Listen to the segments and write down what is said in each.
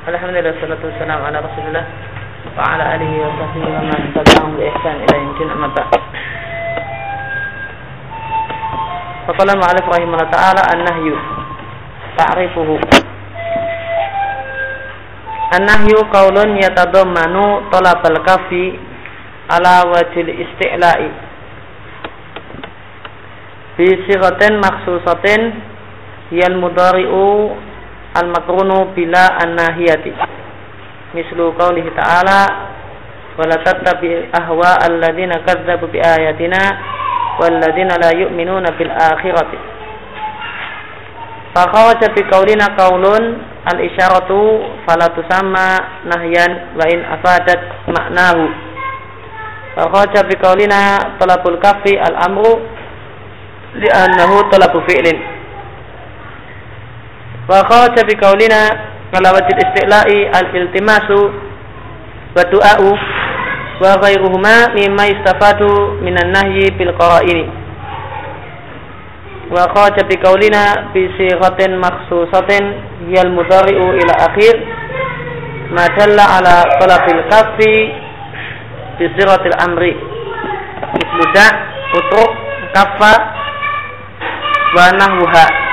Alhamdulillah salatu wassalamu ala Rasulillah wa ala alihi wa sahbihi wa man tabi'ahum bi ihsan ila yaumil amma ba'd. Faqala ma'alif rahimahullah ta'ala an-nahyu ta'rifuhu. An-nahyu qaulun yatadammanu talabal kafi ala wajil isti'la'i bi sighatin makhsusatin yal mudari'u al makrunu bila an-nahiyati. Mislu qaulihi ta'ala wala tattabi ahwa alladziina kadzdzabu bi ayatina walladziina la yu'minuna bil akhirati fa khawaja bi qaulina qaulun al isyaratu fala tusamma nahyan wa in afadat maknahu fa khawaja bi qaulina talabul kafi al amru li'annahu talabu fi'lin wa kharaja bi qaulina ala wajil istila'i al-iltimasu wa du'a'u wa ghairuhuma mimma istafadu minan nahyi bil qara'ini. Wa kharaja bi qaulina bi sighatin makhsusatin hiyal mudari'u ila akhir ma dalla ala talabil kafi bi siratil amri. Mislu da' utruk kaffa wa nahwuha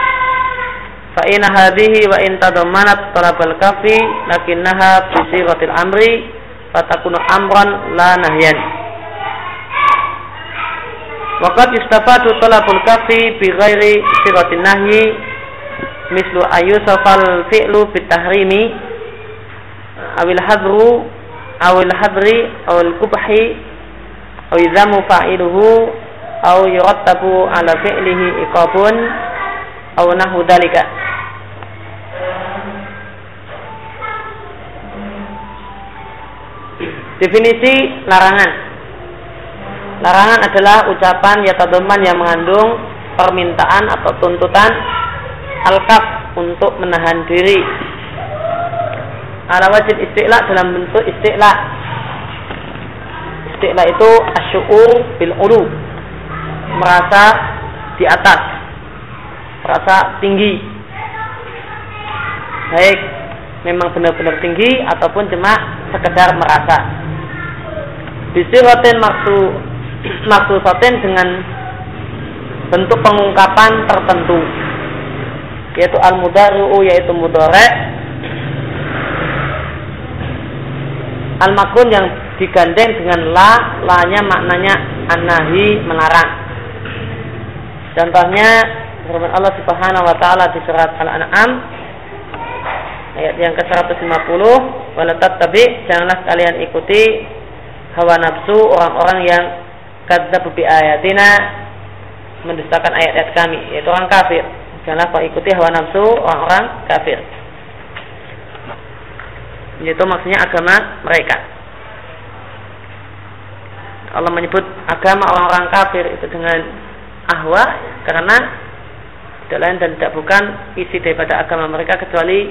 fa inna hadhihi wa in tadammanat talabal kafi lakinnaha fi sighatil amri fatakunu amran la nahyan. Waqad istafadu talabul kafi bi ghairi sighatin nahyi mislu ayusafal fi'lu bitahrimi awil hadru awil hadri awil kubhi aw idhamu fa'iluhu aw yurattabu ala fi'lihi iqabun aw nahu dalika Definisi larangan. Larangan adalah ucapan yatadoman yang mengandung permintaan atau tuntutan al-kaf untuk menahan diri. Ala wajib istilah dalam bentuk istilah. Istilah itu asyu'ur bil ulu. Merasa di atas. Merasa tinggi. Baik memang benar-benar tinggi ataupun cuma sekedar merasa bisiratin maksu maksusatin dengan bentuk pengungkapan tertentu yaitu al mudaru yaitu mudore al makun yang digandeng dengan la la-nya maknanya anahi melarang. Contohnya firman Allah Subhanahu wa taala di surat Al-An'am ayat yang ke-150 wala tattabi janganlah kalian ikuti hawa nafsu orang-orang yang kadzab bi ayatina mendustakan ayat-ayat kami yaitu orang kafir. Janganlah kau ikuti hawa nafsu orang-orang kafir. Yaitu maksudnya agama mereka. Allah menyebut agama orang-orang kafir itu dengan ahwa karena tidak lain dan tidak bukan isi daripada agama mereka kecuali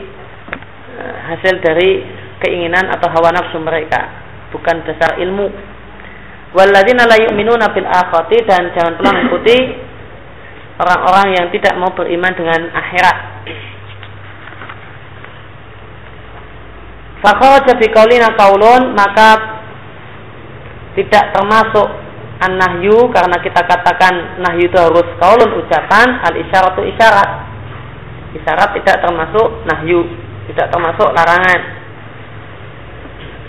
eh, hasil dari keinginan atau hawa nafsu mereka bukan dasar ilmu. Walladzina la yu'minuna bil akhirati dan jangan pernah mengikuti orang-orang yang tidak mau beriman dengan akhirat. Fakharaja bi qaulina qaulun maka tidak termasuk an-nahyu karena kita katakan nahyu itu harus kaulun ucapan al isyaratu isyarat. Isyarat tidak termasuk nahyu, tidak termasuk larangan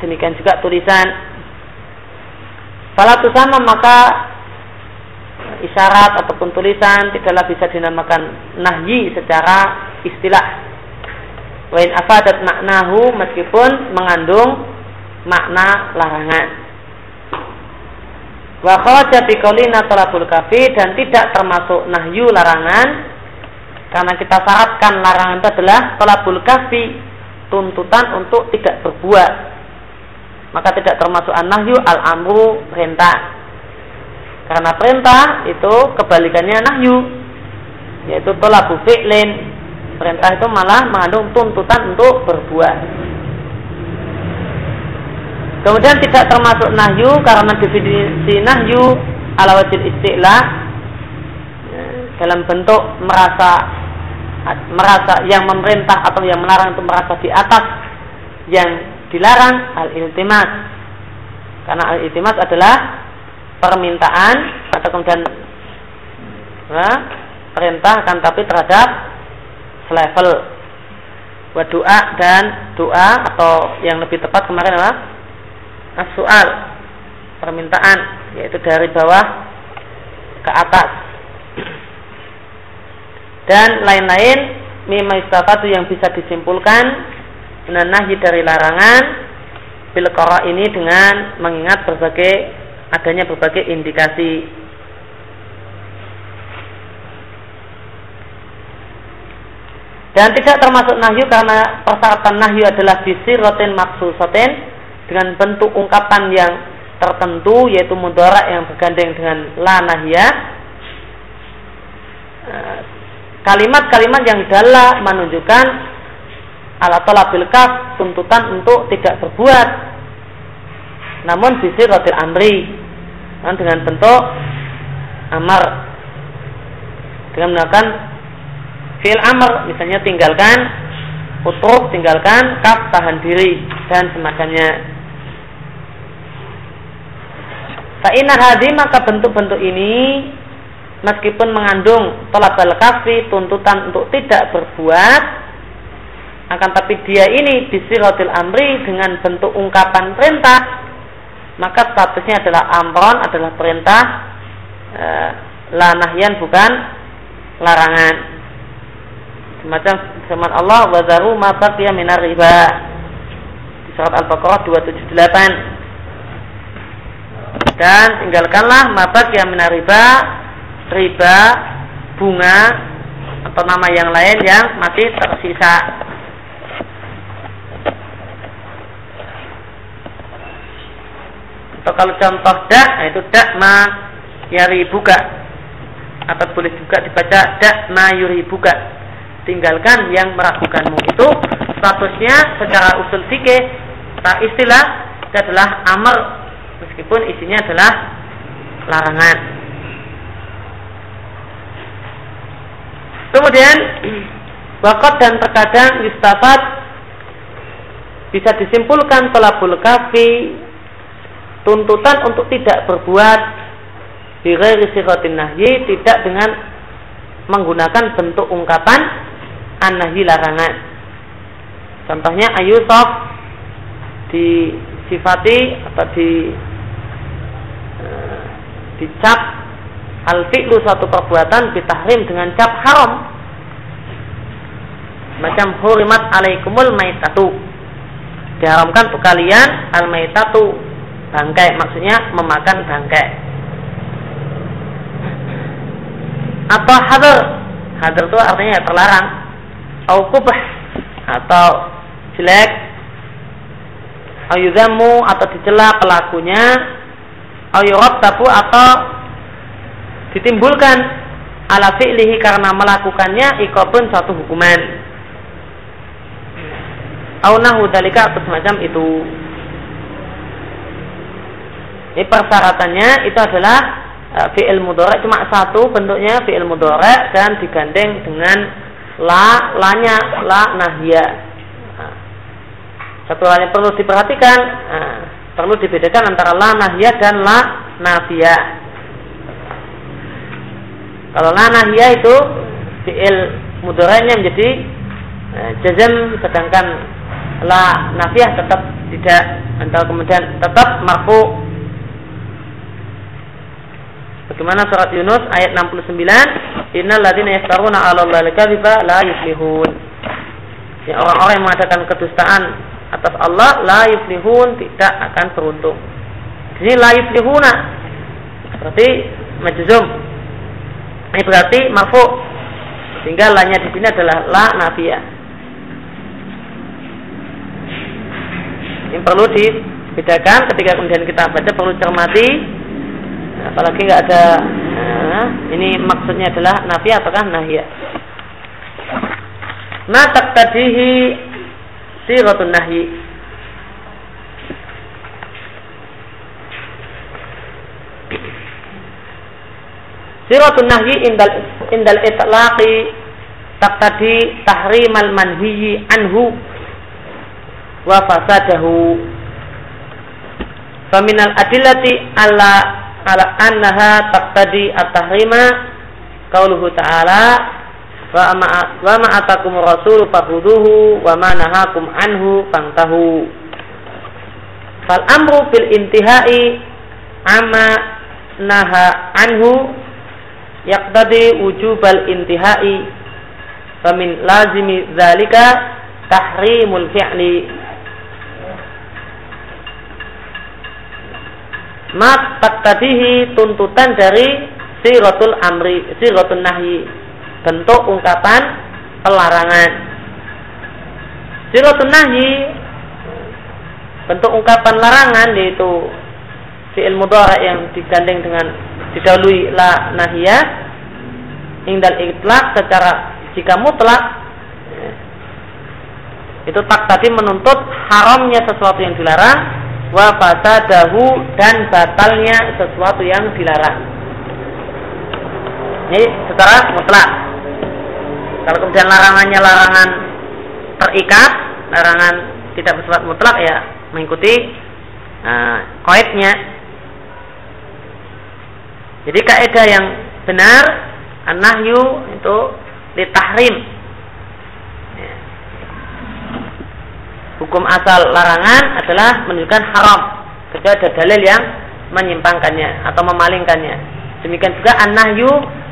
demikian juga tulisan Salah sama maka isyarat ataupun tulisan tidaklah bisa dinamakan nahyi secara istilah. Wain afadat maknahu meskipun mengandung makna larangan. Wa kharaja bi qaulina talabul kafi dan tidak termasuk nahyu larangan karena kita syaratkan larangan itu adalah talabul kafi tuntutan untuk tidak berbuat maka tidak termasuk an-nahyu al-amru perintah. Karena perintah itu kebalikannya nahyu yaitu tolabu fi'lin. Perintah itu malah mengandung tuntutan untuk berbuat. Kemudian tidak termasuk nahyu karena definisi nahyu ala wajib istilah dalam bentuk merasa merasa yang memerintah atau yang melarang itu merasa di atas yang dilarang al-iltimas. Karena al-iltimas adalah permintaan atau kemudian nah, perintah kan tapi terhadap selevel. Wa doa dan doa atau yang lebih tepat kemarin adalah as-soal permintaan yaitu dari bawah ke atas. Dan lain-lain istafatu yang bisa disimpulkan menanahi dari larangan bil ini dengan mengingat berbagai adanya berbagai indikasi Dan tidak termasuk nahyu karena persyaratan nahyu adalah bisi rotin maksusotin dengan bentuk ungkapan yang tertentu yaitu mudara yang bergandeng dengan la nahya. Eh, kalimat-kalimat yang dalam menunjukkan ala tolabil kaf tuntutan untuk tidak berbuat namun bisi rotin amri dengan bentuk amar dengan menggunakan Fil amr misalnya tinggalkan utruk, tinggalkan kaf, tahan diri dan semacamnya. Fa'inna hadi maka bentuk-bentuk ini meskipun mengandung tolak kafi tuntutan untuk tidak berbuat akan tapi dia ini rotil amri dengan bentuk ungkapan perintah maka statusnya adalah amron adalah perintah e, lanahyan bukan larangan. Semacam firman Allah wa zaru ma baqiya minar riba. Di surat Al-Baqarah 278 dan tinggalkanlah ma baqiya minar riba riba bunga atau nama yang lain yang masih tersisa atau kalau contoh dak itu dak ma yari buka. Atau boleh juga dibaca dak ma yuri buka. Tinggalkan yang meragukanmu. Itu statusnya secara usul fikih tak istilah itu adalah amr. Meskipun isinya adalah larangan. Kemudian wakot dan terkadang yustafat bisa disimpulkan tolabul kafi tuntutan untuk tidak berbuat di ghairi nahyi tidak dengan menggunakan bentuk ungkapan an-nahi larangan. Contohnya ayusaf disifati atau di uh, dicap al fi'lu suatu perbuatan bitahrim dengan cap haram. Macam hurimat alaikumul maitatu. Diharamkan untuk kalian al maitatu bangkai maksudnya memakan bangkai. Apa hadar? Hadar itu artinya terlarang. Au kubah atau jelek. Ayudamu atau dicela pelakunya. Ayurab tabu atau ditimbulkan. Ala fi'lihi karena melakukannya ikobun satu hukuman. Au nahu dalika atau semacam itu ini persyaratannya itu adalah uh, fi'il mudore cuma satu bentuknya fi'il mudore dan digandeng dengan la lanya la nahya. Nah, satu hal yang perlu diperhatikan nah, perlu dibedakan antara la nahya dan la nafia kalau la nahya itu fiil mudoranya menjadi eh, jazam sedangkan la nafiyah tetap tidak atau kemudian tetap marfu Bagaimana surat Yunus ayat 69, Innal ladzina yaftaruna 'ala Allahi kadhiba la yuflihun. Ya orang-orang yang mengadakan kedustaan atas Allah la yuflihun tidak akan beruntung. Di sini la yuflihuna berarti majzum. Ini berarti marfu. Sehingga lanya di sini adalah la nafiyah. Ini perlu dibedakan ketika kemudian kita baca perlu cermati apalagi nggak ada nah, ini maksudnya adalah nafi ataukah nahya ma taqtadihi siratun nahyi Siratun nahyi indal indal itlaqi taqtadi tahrimal manhiyi anhu wa fasadahu. Faminal adillati ala ala annaha taqtadi at-tahrima qauluhu ta'ala wa ma atakum rasul fakhuduhu wa ma nahakum anhu fantahu. Fal amru bil intihai amma naha anhu yaqtadi wujubal intihai famin lazimi zalika tahrimul fi'li mat taktadihi tuntutan dari siratul amri siratul nahi bentuk ungkapan pelarangan. Siratul nahi bentuk ungkapan larangan yaitu fi'il mudhari yang digandeng dengan didahului la nahiyah indal itlaq secara jika mutlak itu tak tadi menuntut haramnya sesuatu yang dilarang wa fasadahu dan batalnya sesuatu yang dilarang. Ini secara mutlak. Kalau kemudian larangannya larangan terikat, larangan tidak bersifat mutlak ya mengikuti uh, koidnya. Jadi kaidah yang benar an-nahyu itu ditahrim hukum asal larangan adalah menunjukkan haram. Kecuali ada dalil yang menyimpangkannya atau memalingkannya. Demikian juga an-nahyu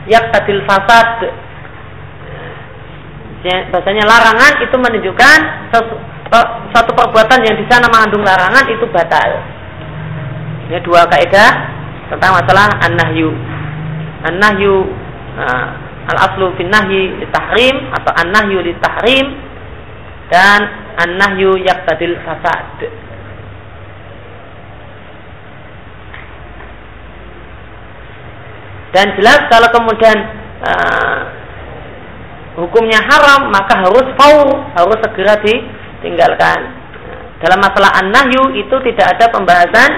yaqtadil fasad. Bahasanya larangan itu menunjukkan suatu perbuatan yang di sana mengandung larangan itu batal. Ini dua kaidah tentang masalah an-nahyu. An-nahyu nah, al-aslu fin nahyi litahrim atau an-nahyu litahrim dan an-nahyu yaqtadil fasad. Dan jelas kalau kemudian uh, hukumnya haram maka harus faur, harus segera ditinggalkan. Dalam masalah an-nahyu itu tidak ada pembahasan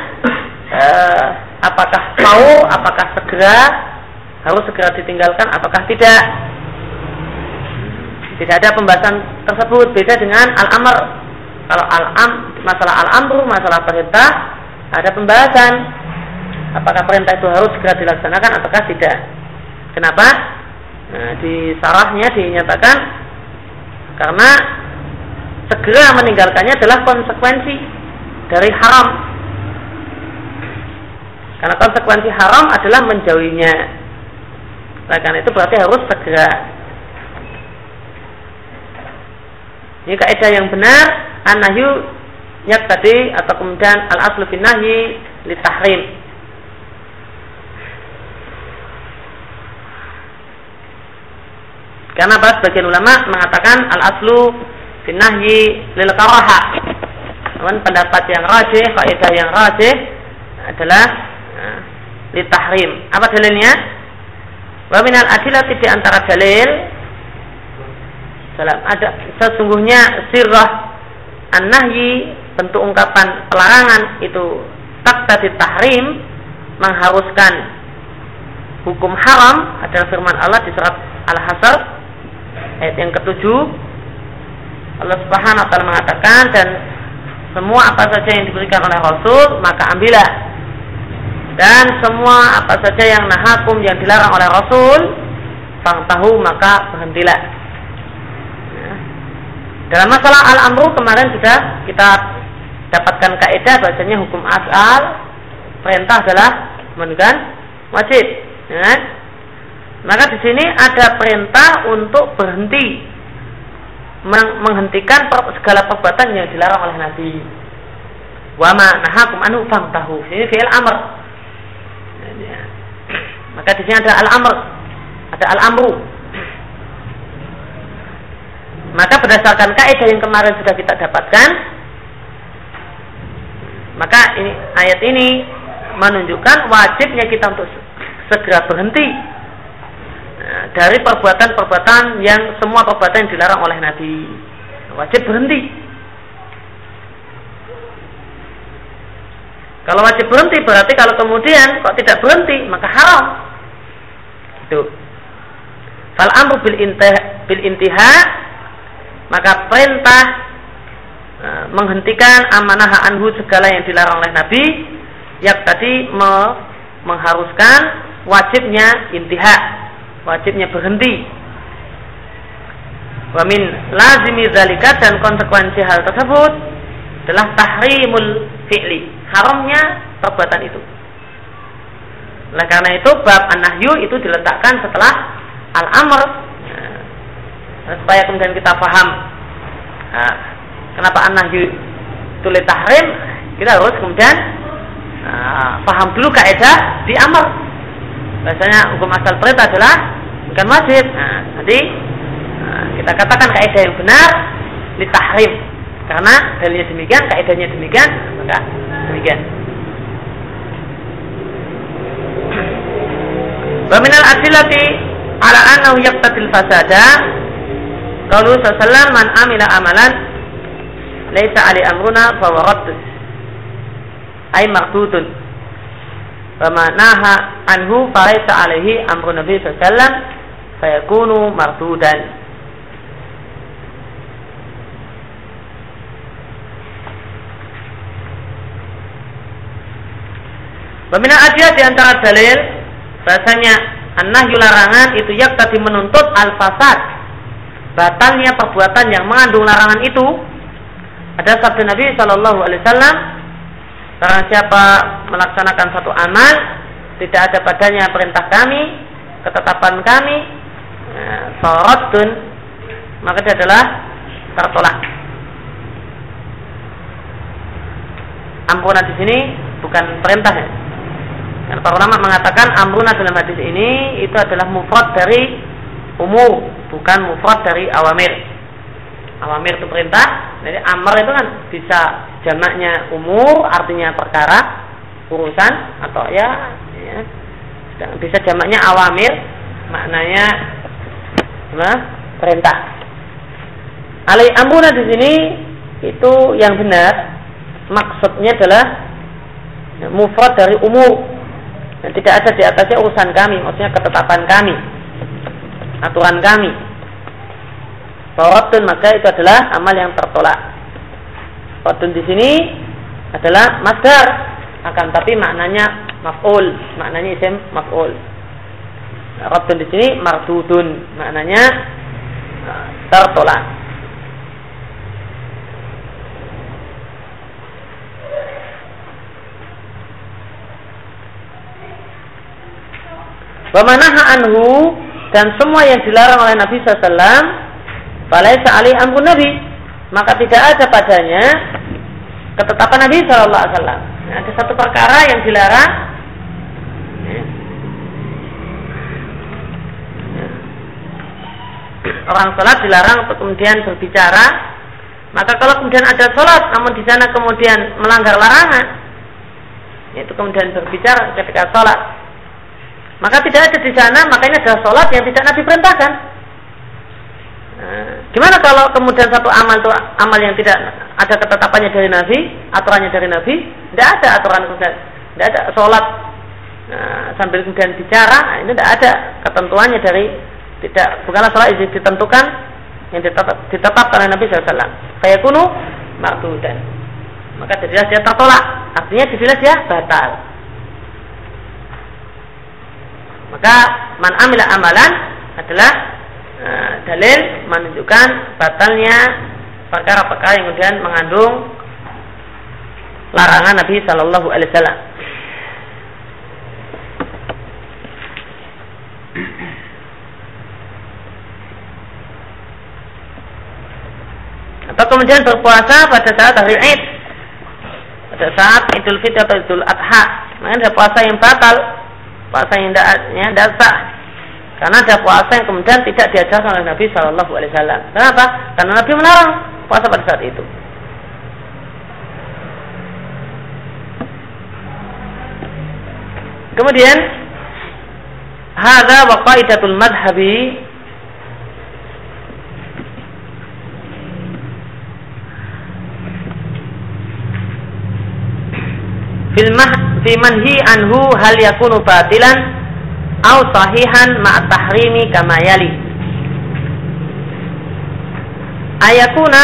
uh, apakah faur, apakah segera harus segera ditinggalkan, apakah tidak. Tidak ada pembahasan tersebut beda dengan al-amr. Kalau al-am masalah al-amru, masalah perintah ada pembahasan apakah perintah itu harus segera dilaksanakan ataukah tidak. Kenapa? Nah, di sarahnya dinyatakan karena segera meninggalkannya adalah konsekuensi dari haram. Karena konsekuensi haram adalah menjauhinya. Karena itu berarti harus segera Ini kaidah yang benar an-nahyu tadi atau kemudian al-aslu fin nahyi tahrim. Karena apa? Sebagian ulama mengatakan al-aslu fin nahyi lil karaha. Namun pendapat yang rajih, kaidah yang rajih adalah uh, tahrim. Apa dalilnya? Wa minal adilati di antara dalil salam ada sesungguhnya sirrah an-nahyi bentuk ungkapan pelarangan itu tak tadi tahrim mengharuskan hukum haram adalah firman Allah di surat Al-Hasr ayat yang ketujuh. Allah Subhanahu wa taala mengatakan dan semua apa saja yang diberikan oleh Rasul maka ambillah. Dan semua apa saja yang nahakum yang dilarang oleh Rasul sang tahu maka berhentilah dalam masalah al-amru kemarin sudah kita dapatkan kaidah bahasanya hukum asal perintah adalah menunjukkan wajib. Ya. Maka di sini ada perintah untuk berhenti menghentikan segala perbuatan yang dilarang oleh Nabi. Wa ma nahakum anhu tahu. Ini fi'il amr. Ya. Maka di sini ada al-amr, ada al-amru, maka berdasarkan kaidah yang kemarin sudah kita dapatkan, maka ini ayat ini menunjukkan wajibnya kita untuk segera berhenti nah, dari perbuatan-perbuatan yang semua perbuatan yang dilarang oleh Nabi. Wajib berhenti. Kalau wajib berhenti berarti kalau kemudian kok tidak berhenti maka haram. Itu. Fal amru bil bil intiha maka perintah uh, menghentikan amanah anhu segala yang dilarang oleh Nabi yang tadi me, mengharuskan wajibnya intiha wajibnya berhenti. Wa min lazimi zalika dan konsekuensi hal tersebut adalah tahrimul fi'li haramnya perbuatan itu. Oleh karena itu bab an-nahyu itu diletakkan setelah al-amr. nah, supaya kemudian kita paham. Nah, kenapa an-nahyu itu tahrim? Kita harus kemudian nah, paham dulu kaidah di amr. Biasanya hukum asal perintah adalah bukan wajib. Nah, nanti nah, kita katakan kaidah yang benar di tahrim. Karena dalilnya demikian kaidahnya demikian maka demikian. Wa minal adillati ala annahu yaqtatil fasada Qalu sallallahu man amila amalan laisa ali amruna fa radd. Ay maqtutun wa ma naha anhu fa alaihi amru nabi sallallahu alaihi wasallam fayakunu mardudan. Peminat adia di antara dalil Bahasanya an-nahyu larangan itu yak tadi menuntut al-fasad. Batalnya perbuatan yang mengandung larangan itu ada sabda Nabi Shallallahu alaihi wasallam Barang siapa melaksanakan satu amal tidak ada padanya perintah kami, ketetapan kami, sorotun, maka dia adalah tertolak. Ampunan di sini bukan perintah ya, dan para ulama mengatakan amruna dalam hadis ini itu adalah mufrad dari umur, bukan mufrad dari awamir. Awamir itu perintah, jadi amr itu kan bisa jamaknya umur, artinya perkara, urusan atau ya, ya bisa jamaknya awamir, maknanya apa? perintah. Alai amruna di sini itu yang benar maksudnya adalah mufrad dari umur dan tidak ada di atasnya urusan kami, maksudnya ketetapan kami, aturan kami. Faradun maka itu adalah amal yang tertolak. Faradun di sini adalah masdar, akan tapi maknanya maf'ul, maknanya isim maf'ul. Raddun di sini mardudun, maknanya tertolak. Wamanaha anhu dan semua yang dilarang oleh Nabi SAW Falaisa ali ampun Nabi. Maka tidak ada padanya Ketetapan Nabi SAW Ada satu perkara yang dilarang. Orang sholat dilarang untuk kemudian berbicara. Maka kalau kemudian ada sholat Namun di sana kemudian melanggar larangan Itu kemudian berbicara ketika sholat maka tidak ada di sana, makanya adalah sholat yang tidak Nabi perintahkan. Nah, gimana kalau kemudian satu amal itu amal yang tidak ada ketetapannya dari Nabi, aturannya dari Nabi, tidak ada aturan kemudian, tidak ada sholat nah, sambil kemudian bicara, nah, ini tidak ada ketentuannya dari tidak bukanlah sholat yang ditentukan yang ditetap, ditetapkan oleh Nabi SAW. Kayak kuno, maka jadilah dia tertolak, artinya jadilah dia batal. Maka man amila amalan adalah e, dalil menunjukkan batalnya perkara-perkara yang kemudian mengandung larangan Nabi Shallallahu Alaihi Wasallam. Atau kemudian berpuasa pada saat hari Id, pada saat Idul Fitri atau Idul Adha, maka ada puasa yang batal puasa yang tidak sah karena ada puasa yang kemudian tidak diajarkan oleh Nabi Shallallahu Alaihi Wasallam. Kenapa? Karena Nabi melarang puasa pada saat itu. Kemudian hadza wa qaidatul madhhabi fil fi manhi anhu hal yakunu batilan au sahihan ma tahrimi kama yali. Ayakuna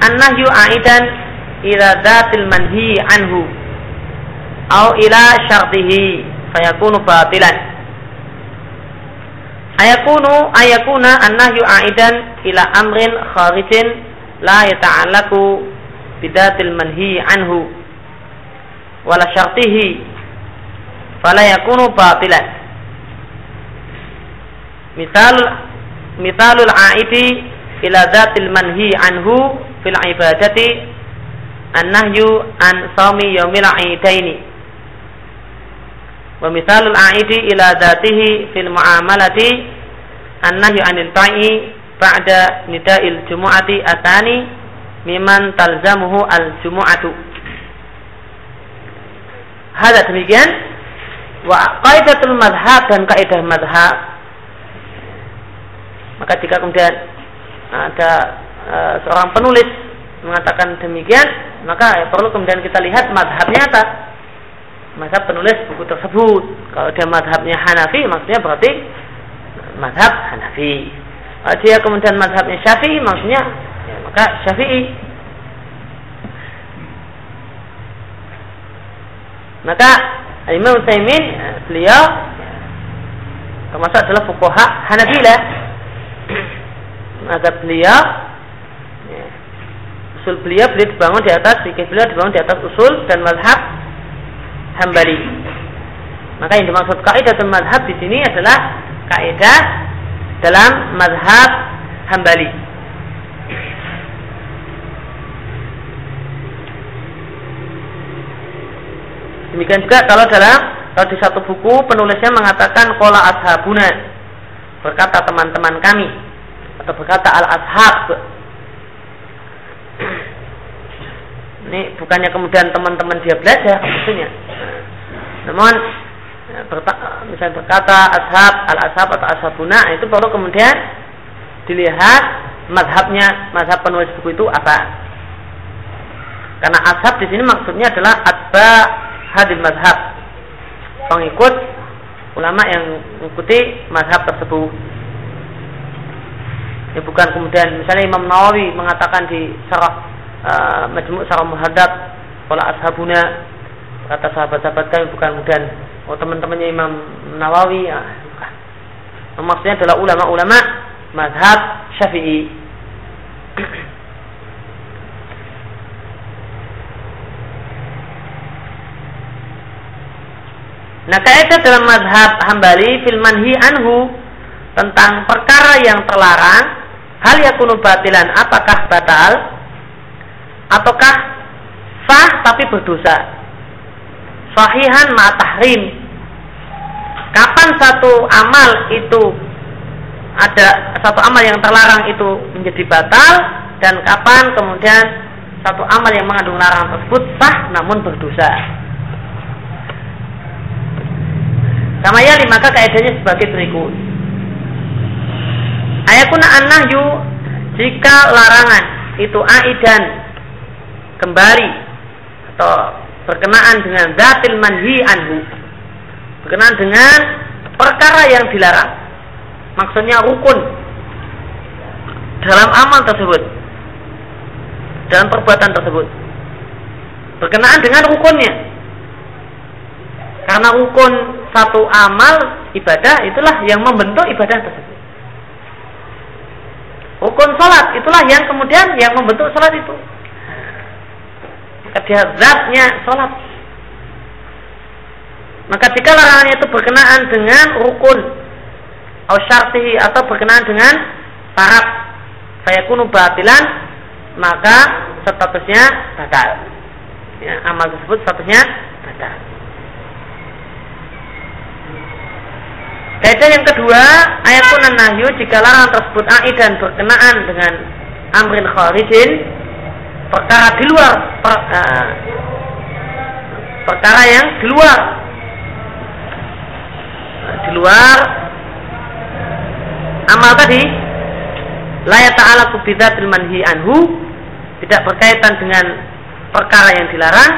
an-nahyu aidan ila dzatil manhi anhu au ila syartihi fayakunu batilan. Ayakunu ayakuna annahyu aidan ila amrin kharijin la yata'allaku bidatil manhi anhu wala syartihi fala yakunu batilan. Misal misalul aidi ila dzatil manhi anhu fil ibadati an-nahyu an sawmi yaumil aidaini wa misalul aidi ila dzatihi fil muamalati an-nahyu anil bai'i ba'da nida'il jumu'ati atani miman talzamuhu al-jumu'atu Hada demikian. Wa qaidatul madhab dan kaidah madhab maka jika kemudian ada uh, seorang penulis mengatakan demikian maka ya perlu kemudian kita lihat madhabnya apa. Madhab penulis buku tersebut. Kalau dia madhabnya Hanafi maksudnya berarti madhab Hanafi. Kalau dia kemudian madhabnya Syafi'i maksudnya ya, maka Syafi'i maka Imam Utsaimin beliau termasuk adalah fuqaha Hanabilah maka beliau ya, usul beliau beliau dibangun di atas fikih beliau dibangun di atas usul dan mazhab Hambali. Maka yang dimaksud kaidah dan mazhab di sini adalah kaidah dalam mazhab Hambali. Demikian juga kalau dalam kalau di satu buku penulisnya mengatakan kola ashabuna berkata teman-teman kami atau berkata al ashab ini bukannya kemudian teman-teman dia belajar maksudnya. Namun ya, misalnya berkata ashab al ashab atau ashabuna itu baru kemudian dilihat madhabnya madhab penulis buku itu apa. Karena ashab di sini maksudnya adalah atba hadil madhab. Pengikut ulama yang mengikuti madhab tersebut. Ya bukan kemudian misalnya Imam Nawawi mengatakan di sarah uh, majmu' sarah muhadab kalau ashabuna kata sahabat-sahabat kami bukan kemudian oh teman-temannya Imam Nawawi. Ya, bukan. maksudnya adalah ulama-ulama madhab syafi'i Nah kaidah dalam madhab hambali fil manhi anhu tentang perkara yang terlarang hal yakunu batilan apakah batal ataukah sah tapi berdosa? Sahihan ma tahrim. Kapan satu amal itu ada satu amal yang terlarang itu menjadi batal dan kapan kemudian satu amal yang mengandung larangan tersebut sah namun berdosa sama ya maka kaidahnya sebagai berikut. Ayakuna an-nahyu jika larangan itu aidan kembali atau berkenaan dengan zatil manhi anhu berkenaan dengan perkara yang dilarang. Maksudnya rukun dalam amal tersebut dalam perbuatan tersebut. Berkenaan dengan rukunnya. Karena rukun satu amal ibadah itulah yang membentuk ibadah tersebut Rukun salat itulah yang kemudian yang membentuk salat itu. Maka zatnya salat. Maka jika larangannya itu berkenaan dengan rukun atau syartihi atau berkenaan dengan syarat saya kuno batilan maka statusnya batal. Ya, amal tersebut statusnya batal. Kaidah yang kedua, ayat pun nahyu jika larangan tersebut dan berkenaan dengan amrin kharijin perkara di luar per, uh, perkara yang di luar. Di luar amal tadi. Layak ta'ala kubidatil manhi anhu tidak berkaitan dengan perkara yang dilarang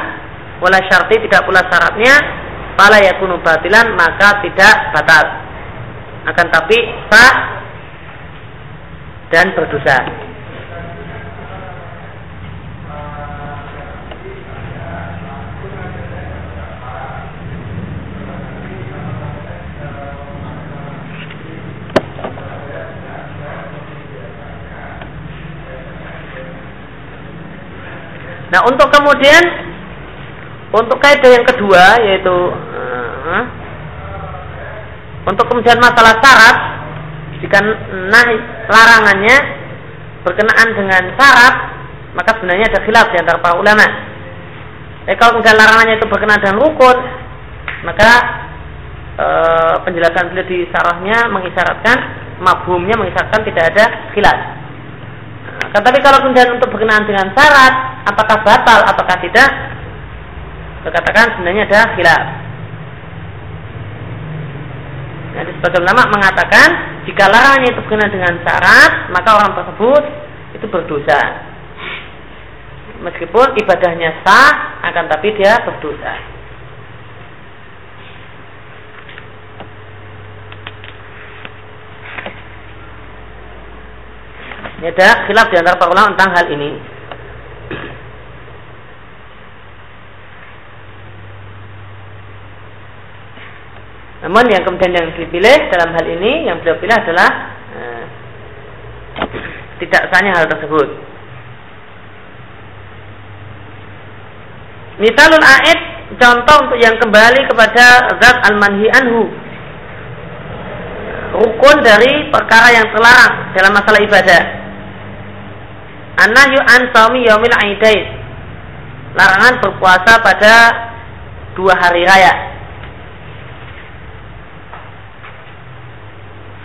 wala syarti tidak pula syaratnya pala yakunu batilan maka tidak batal akan tapi sah dan berdosa. Nah, untuk kemudian untuk kaidah yang kedua yaitu eh, untuk kemudian masalah syarat jika nah larangannya berkenaan dengan syarat maka sebenarnya ada khilaf di antara para ulama. Eh, kalau kemudian larangannya itu berkenaan dengan rukun maka e, penjelasan beliau di sarahnya mengisyaratkan mabhumnya mengisyaratkan tidak ada khilaf. Nah, tapi kalau kemudian untuk berkenaan dengan syarat apakah batal apakah tidak berkatakan sebenarnya ada khilaf. Nah, sebagian ulama mengatakan jika larangannya itu berkenaan dengan syarat maka orang tersebut itu berdosa. Meskipun ibadahnya sah akan tapi dia berdosa. Ini ada khilaf di antara para ulama tentang hal ini. Namun yang kemudian yang dipilih dalam hal ini yang beliau pilih adalah eh, tidak sahnya hal tersebut. Misalul a'id contoh untuk yang kembali kepada zat al-manhi anhu. Rukun dari perkara yang terlarang dalam masalah ibadah. Anahyu an saumi yaumil aidain. Larangan berpuasa pada dua hari raya.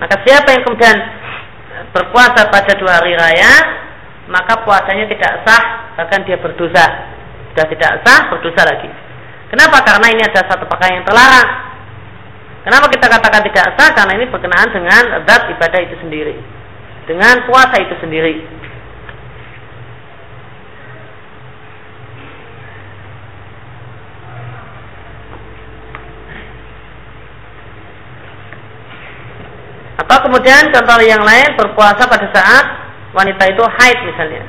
Maka siapa yang kemudian berpuasa pada dua hari raya, maka puasanya tidak sah, bahkan dia berdosa. Sudah tidak sah, berdosa lagi. Kenapa? Karena ini ada satu perkara yang terlarang. Kenapa kita katakan tidak sah? Karena ini berkenaan dengan zat ibadah itu sendiri. Dengan puasa itu sendiri. Atau kemudian contoh yang lain berpuasa pada saat wanita itu haid misalnya.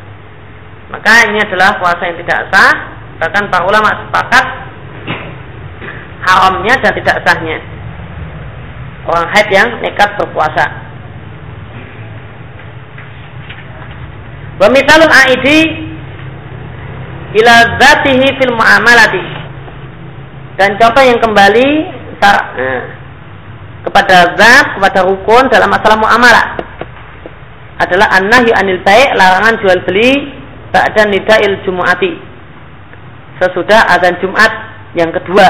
Maka ini adalah puasa yang tidak sah. Bahkan para ulama sepakat haramnya dan tidak sahnya. Orang haid yang nekat berpuasa. Wa aidi ila dzatihi fil muamalati. Dan contoh yang kembali nah, kepada zat, kepada rukun dalam masalah muamalah adalah an-nahyu anil baik, larangan jual beli ba'da nidail jumu'ati. Sesudah azan Jumat yang kedua.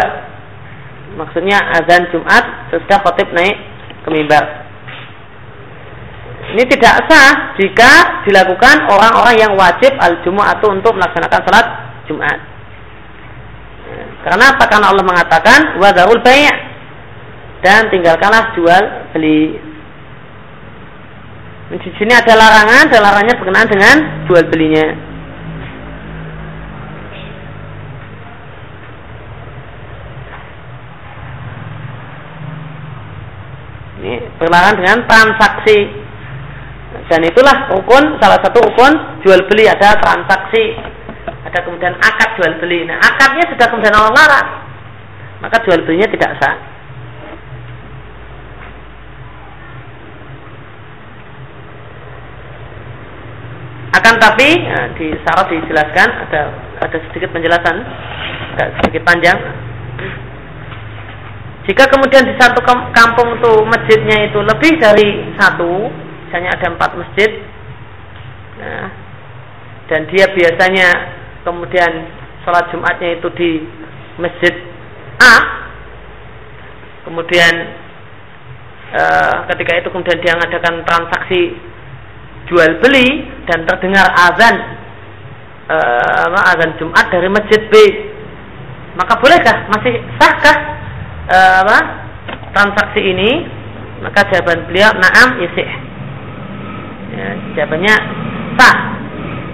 Maksudnya azan Jumat sesudah khotib naik ke mimbar. Ini tidak sah jika dilakukan orang-orang yang wajib al-jumu'atu untuk melaksanakan salat Jumat. Karena apa? Karena Allah mengatakan wa bai' dan tinggalkanlah jual beli. Di sini ada larangan, ada larangannya berkenaan dengan jual belinya. Ini berlarangan dengan transaksi. Dan itulah rukun, salah satu rukun jual beli ada transaksi, ada kemudian akad jual beli. Nah, akadnya sudah kemudian Allah larang, maka jual belinya tidak sah. Akan tapi ya, di syarat dijelaskan ada ada sedikit penjelasan, agak sedikit panjang. Jika kemudian di satu kampung itu masjidnya itu lebih dari satu, misalnya ada empat masjid, ya, dan dia biasanya kemudian sholat Jumatnya itu di masjid A, kemudian eh, ketika itu kemudian dia mengadakan transaksi jual beli dan terdengar azan uh, azan Jumat dari masjid B. Maka bolehkah masih sahkah uh, transaksi ini? Maka jawaban beliau naam isih ya, jawabannya sah.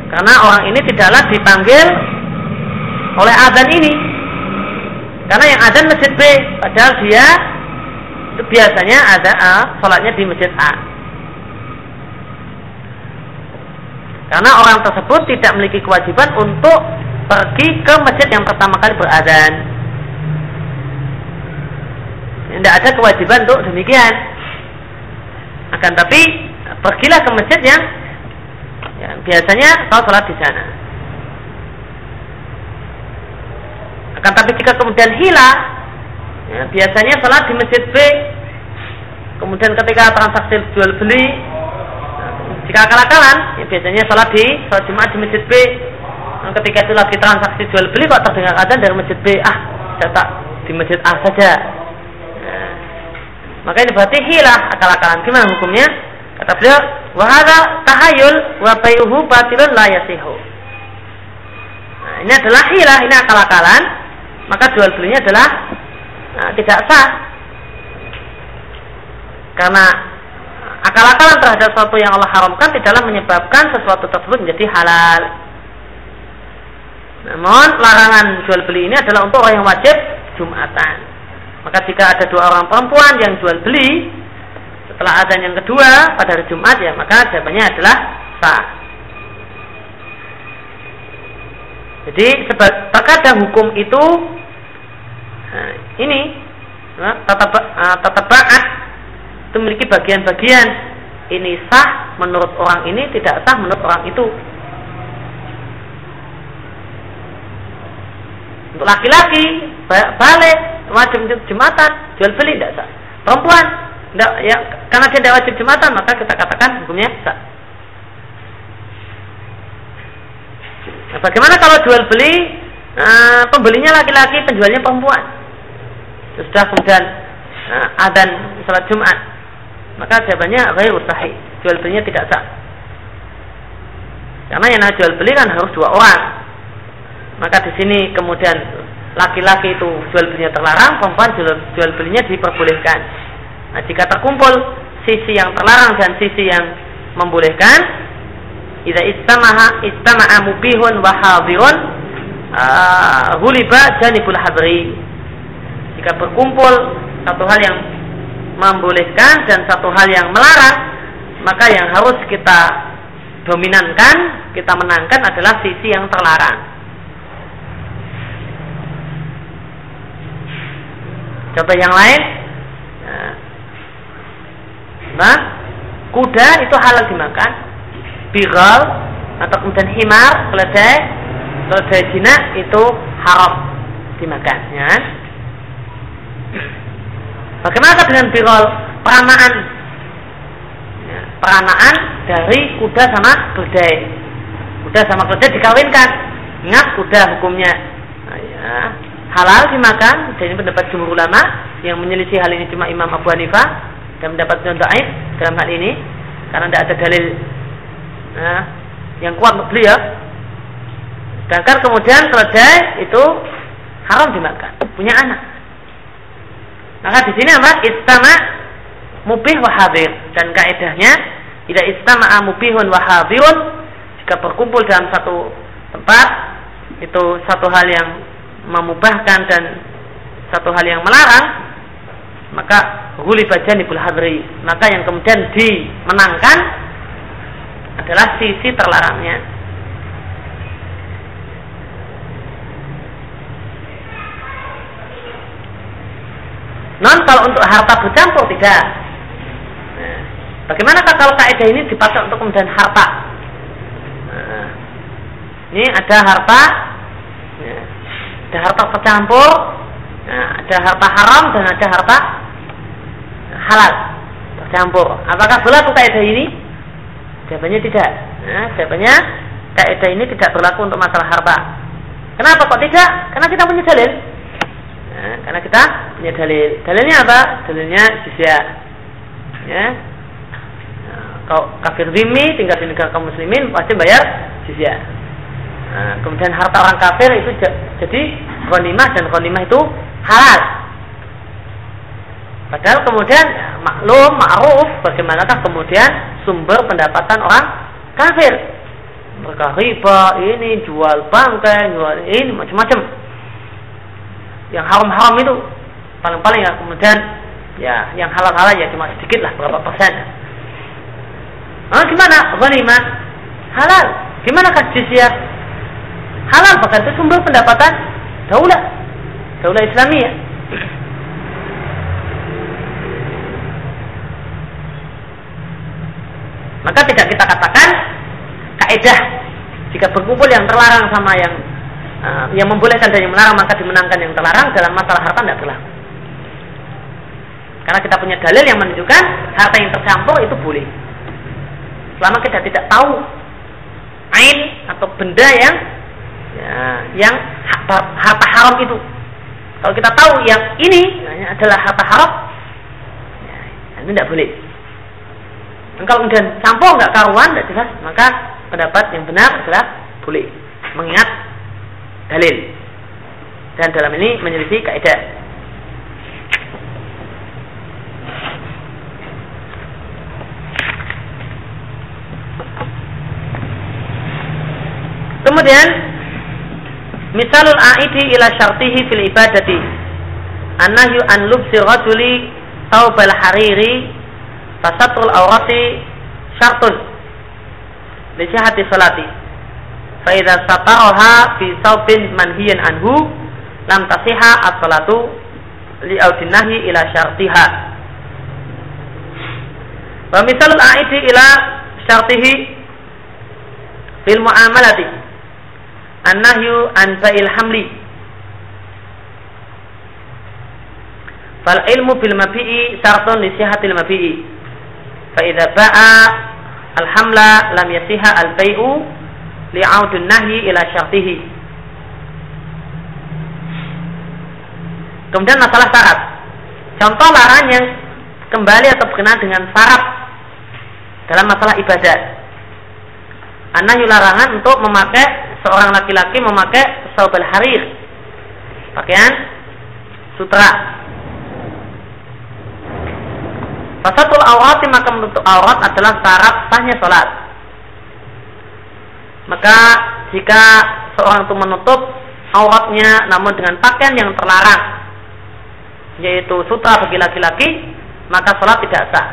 Karena orang ini tidaklah dipanggil oleh azan ini. Karena yang azan masjid B padahal dia biasanya ada A, sholatnya di masjid A Karena orang tersebut tidak memiliki kewajiban untuk pergi ke masjid yang pertama kali berazan. Tidak ada kewajiban untuk demikian. Akan tapi pergilah ke masjid yang, yang biasanya kau sholat di sana. Akan tapi jika kemudian hilang, ya, biasanya salat di masjid B, kemudian ketika transaksi jual beli, jika akal-akalan, ya biasanya salat di salat Jumat di masjid B. Nah, ketika itu lagi transaksi jual beli kok terdengar adzan dari masjid B, ah saya tak di masjid A saja. Nah, maka ini berarti hilang akal-akalan. Gimana hukumnya? Kata beliau, wahada tahayul wa bayuhu batilun la yasihu. Nah, ini adalah hilah, ini akal-akalan, maka jual belinya adalah nah, tidak sah. Karena akal-akalan terhadap sesuatu yang Allah haramkan tidaklah menyebabkan sesuatu tersebut menjadi halal. Namun larangan jual beli ini adalah untuk orang yang wajib Jumatan. Maka jika ada dua orang perempuan yang jual beli, setelah azan yang kedua pada hari Jumat ya maka jawabannya adalah sah. Jadi terkadang hukum itu nah, ini tata tata baat itu memiliki bagian-bagian ini sah menurut orang ini tidak sah menurut orang itu. Untuk laki-laki balik wajib jumatan jual beli tidak sah. Perempuan Nggak, ya, karena dia tidak wajib jumatan maka kita katakan hukumnya sah. Nah, bagaimana kalau jual beli uh, pembelinya laki-laki, penjualnya perempuan? Sudah kemudian uh, adan salat Jumat, maka jawabannya ghairu sahih. Jual belinya tidak sah. Karena yang jual beli kan harus dua orang. Maka di sini kemudian laki-laki itu jual belinya terlarang, perempuan jual, jual belinya diperbolehkan. Nah, jika terkumpul sisi yang terlarang dan sisi yang membolehkan, idza istamaha istama'a mubihun wa hadirun uh, huliba janibul hadri. Jika berkumpul satu hal yang membolehkan dan satu hal yang melarang, maka yang harus kita dominankan, kita menangkan adalah sisi yang terlarang. Contoh yang lain, Nah, kuda itu halal dimakan. Bigal atau kemudian himar, keledai, keledai Cina itu haram dimakan. Ya. Bagaimana dengan bigal? Peranaan. Ya, peranaan dari kuda sama keledai. Kuda sama keledai dikawinkan. Ingat kuda hukumnya nah, ya, halal dimakan. Ini pendapat jumhur ulama yang menyelisih hal ini cuma Imam Abu Hanifah dan mendapat contoh dalam hal ini karena tidak ada dalil nah, yang kuat beliau. Sedangkan kemudian keledai itu haram dimakan, punya anak. Maka di sini apa? Istama mubih wahabir dan kaidahnya tidak istama mubihun wahabirun jika berkumpul dalam satu tempat itu satu hal yang memubahkan dan satu hal yang melarang maka ghuliba janibul hadri. Maka yang kemudian dimenangkan adalah sisi terlarangnya non kalau untuk harta bercampur tidak nah, bagaimana kalau kaidah ini dipakai untuk kemudian harta nah, ini ada harta ya, ada harta bercampur Nah, ada harta haram dan ada harta halal bercampur. Apakah boleh tuh kaidah ini? Jawabannya tidak. Nah, jawabannya kaidah ini tidak berlaku untuk masalah harta. Kenapa kok tidak? Karena kita punya dalil. Nah, karena kita punya dalil. Dalilnya apa? Dalilnya jizya. Ya. Nah, kalau kafir zimmi tinggal di negara kaum muslimin pasti bayar jizya. Nah, kemudian harta orang kafir itu jadi ghanimah dan ghanimah itu halal. Padahal kemudian maklum, ma'ruf, bagaimanakah kemudian sumber pendapatan orang kafir. Mereka riba, ini jual bangkai, jual ini macam-macam. Yang haram-haram itu paling-paling ya kemudian ya yang halal-halal ya cuma sedikit lah berapa persen. Ah, gimana? Ghanimah halal. Gimana jizyah? Halal bahkan itu sumber pendapatan daulah daulah Islamiyah. Maka tidak kita katakan kaidah jika berkumpul yang terlarang sama yang uh, yang membolehkan dan yang melarang maka dimenangkan yang terlarang dalam masalah harta tidak berlaku. Karena kita punya dalil yang menunjukkan harta yang tercampur itu boleh. Selama kita tidak tahu ain atau benda yang ya, yang harta haram itu. Kalau kita tahu yang ini adalah harta haram, ya, ini tidak boleh. Dan kalau kemudian campur nggak karuan, tidak jelas, maka pendapat yang benar adalah boleh. Mengingat dalil. Dan dalam ini menyelisih kaidah. Kemudian misalul aidi ila syartihi fil ibadati. Annahyu an lubsi rajuli taubal hariri fasatul awrati syartun. Li sihhati salati fa idza sata'aha fi saubin manhiyan anhu lam tasiha as-salatu li audinahi ila syartiha wa misalul aidi ila syartihi fil muamalati An-nahyu an fa'il hamli. Fal ilmu bil mabi'i syartun li sihatil mabi'i. Fa idza ba'a al-hamla lam yasiha al-bai'u li'audun nahyi ila syartihi. Kemudian masalah syarat. Contoh larangan yang kembali atau berkenaan dengan syarat dalam masalah ibadah. Anahyu larangan untuk memakai seorang laki-laki memakai saubal harir pakaian sutra Fasatul awrat maka menutup aurat adalah syarat sahnya sholat. Maka jika seorang itu menutup auratnya namun dengan pakaian yang terlarang yaitu sutra bagi laki-laki maka sholat tidak sah.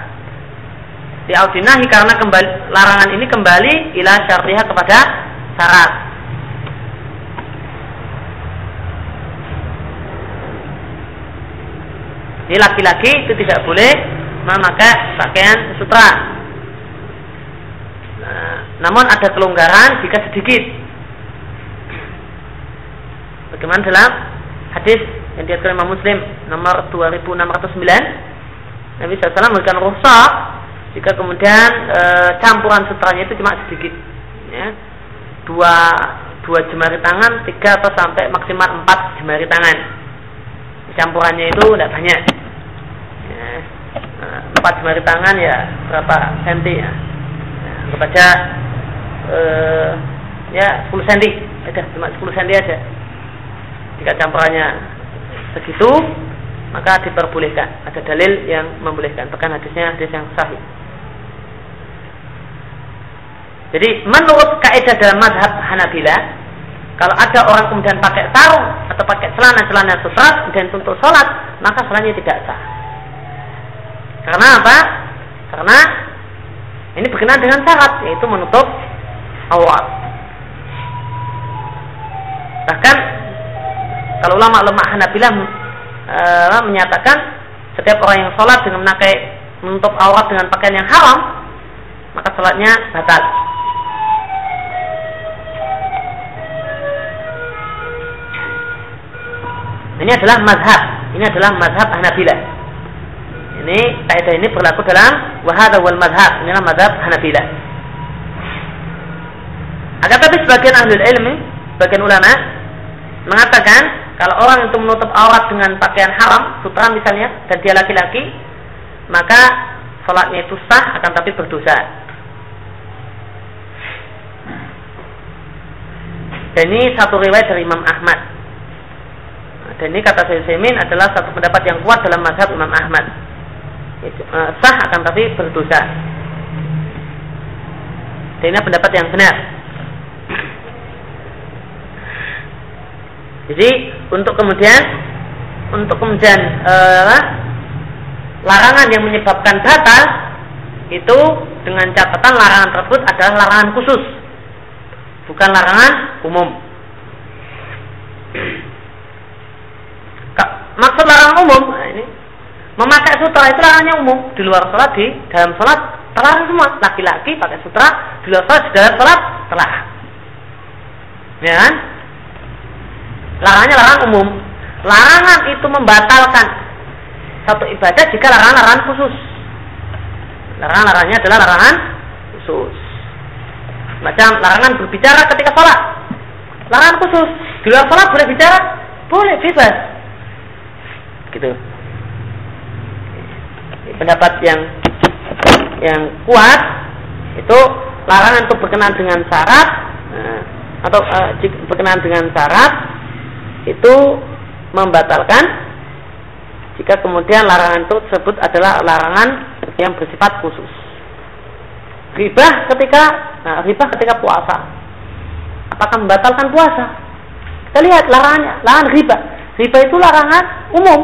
Di audinahi karena kembali, larangan ini kembali ila syariah kepada syarat. Ini laki-laki itu tidak boleh memakai pakaian sutra. Namun ada kelonggaran jika sedikit. Bagaimana dalam hadis yang diatur Imam Muslim nomor 2609 Nabi SAW memberikan rusak jika kemudian e, campuran sutranya itu cuma sedikit ya. dua dua jemari tangan tiga atau sampai maksimal empat jemari tangan campurannya itu tidak banyak ya, empat jemari tangan ya berapa senti ya anggap eh, ya 10 senti ada cuma 10 senti aja. Jika campurannya segitu maka diperbolehkan. Ada dalil yang membolehkan. Tekan hadisnya hadis yang sahih. Jadi menurut kaidah dalam mazhab Hanabilah kalau ada orang kemudian pakai sarung atau pakai celana-celana sutra dan untuk sholat, maka sholatnya tidak sah. Karena apa? Karena ini berkenaan dengan syarat, yaitu menutup awal. Bahkan kalau ulama-ulama Hanabilah e, menyatakan setiap orang yang sholat dengan memakai menutup aurat dengan pakaian yang haram, maka sholatnya batal. Ini adalah mazhab. Ini adalah mazhab Hanabilah. Ini kaidah ini berlaku dalam wahada wal mazhab. Inilah mazhab Hanabilah. Agar tapi sebagian ahli ilmu, sebagian ulama mengatakan kalau orang itu menutup aurat dengan pakaian haram, sutra misalnya, dan dia laki-laki, maka sholatnya itu sah akan tapi berdosa. Dan ini satu riwayat dari Imam Ahmad dan ini kata Syaikhul adalah satu pendapat yang kuat dalam mazhab Imam Ahmad. Uh, sah akan tapi berdosa. Dan ini pendapat yang benar. Jadi untuk kemudian untuk kemudian uh, larangan yang menyebabkan batal itu dengan catatan larangan tersebut adalah larangan khusus, bukan larangan umum. maksud larangan umum nah ini memakai sutra itu larangannya umum. Di luar sholat di dalam sholat terlarang semua. Laki-laki pakai sutra di luar sholat di dalam sholat terlarang. Ya kan Larangannya larangan umum. Larangan itu membatalkan satu ibadah jika larangan-larangan khusus. Larangan-larangannya adalah larangan khusus. Macam larangan berbicara ketika sholat. Larangan khusus. Di luar sholat boleh bicara? Boleh, bebas. Gitu. Pendapat yang yang kuat itu larangan untuk berkenan dengan syarat eh, atau uh, berkenaan dengan syarat itu membatalkan jika kemudian larangan itu tersebut adalah larangan yang bersifat khusus. Ribah ketika nah, ribah ketika puasa. Apakah membatalkan puasa? Kita lihat larangannya, larangan riba. Riba itu larangan umum.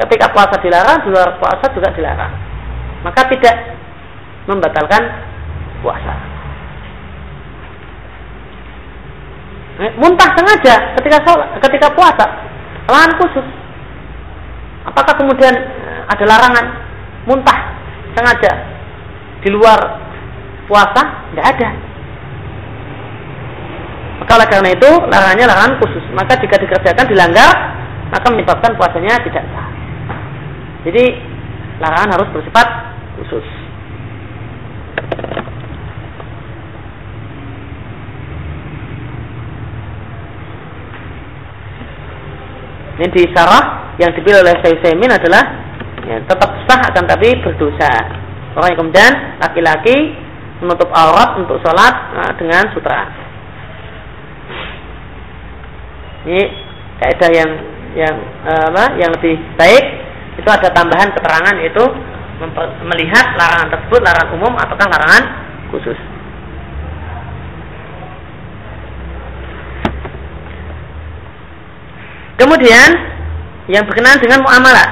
Ketika puasa dilarang, di luar puasa juga dilarang. Maka tidak membatalkan puasa. Eh, muntah sengaja ketika sholat, ketika puasa, larangan khusus. Apakah kemudian eh, ada larangan muntah sengaja di luar puasa? Tidak ada. Maka oleh karena itu larangannya larangan khusus. Maka jika dikerjakan dilanggar, maka menyebabkan puasanya tidak sah. Jadi larangan harus bersifat khusus. Ini di syarah yang dipilih oleh Syaikhul adalah ya, tetap sah akan tapi berdosa. Orang yang kemudian laki-laki menutup aurat untuk sholat nah, dengan sutra. Ini kaidah yang yang eh, apa? Yang lebih baik itu ada tambahan keterangan yaitu melihat larangan tersebut larangan umum ataukah larangan khusus. Kemudian yang berkenaan dengan muamalah.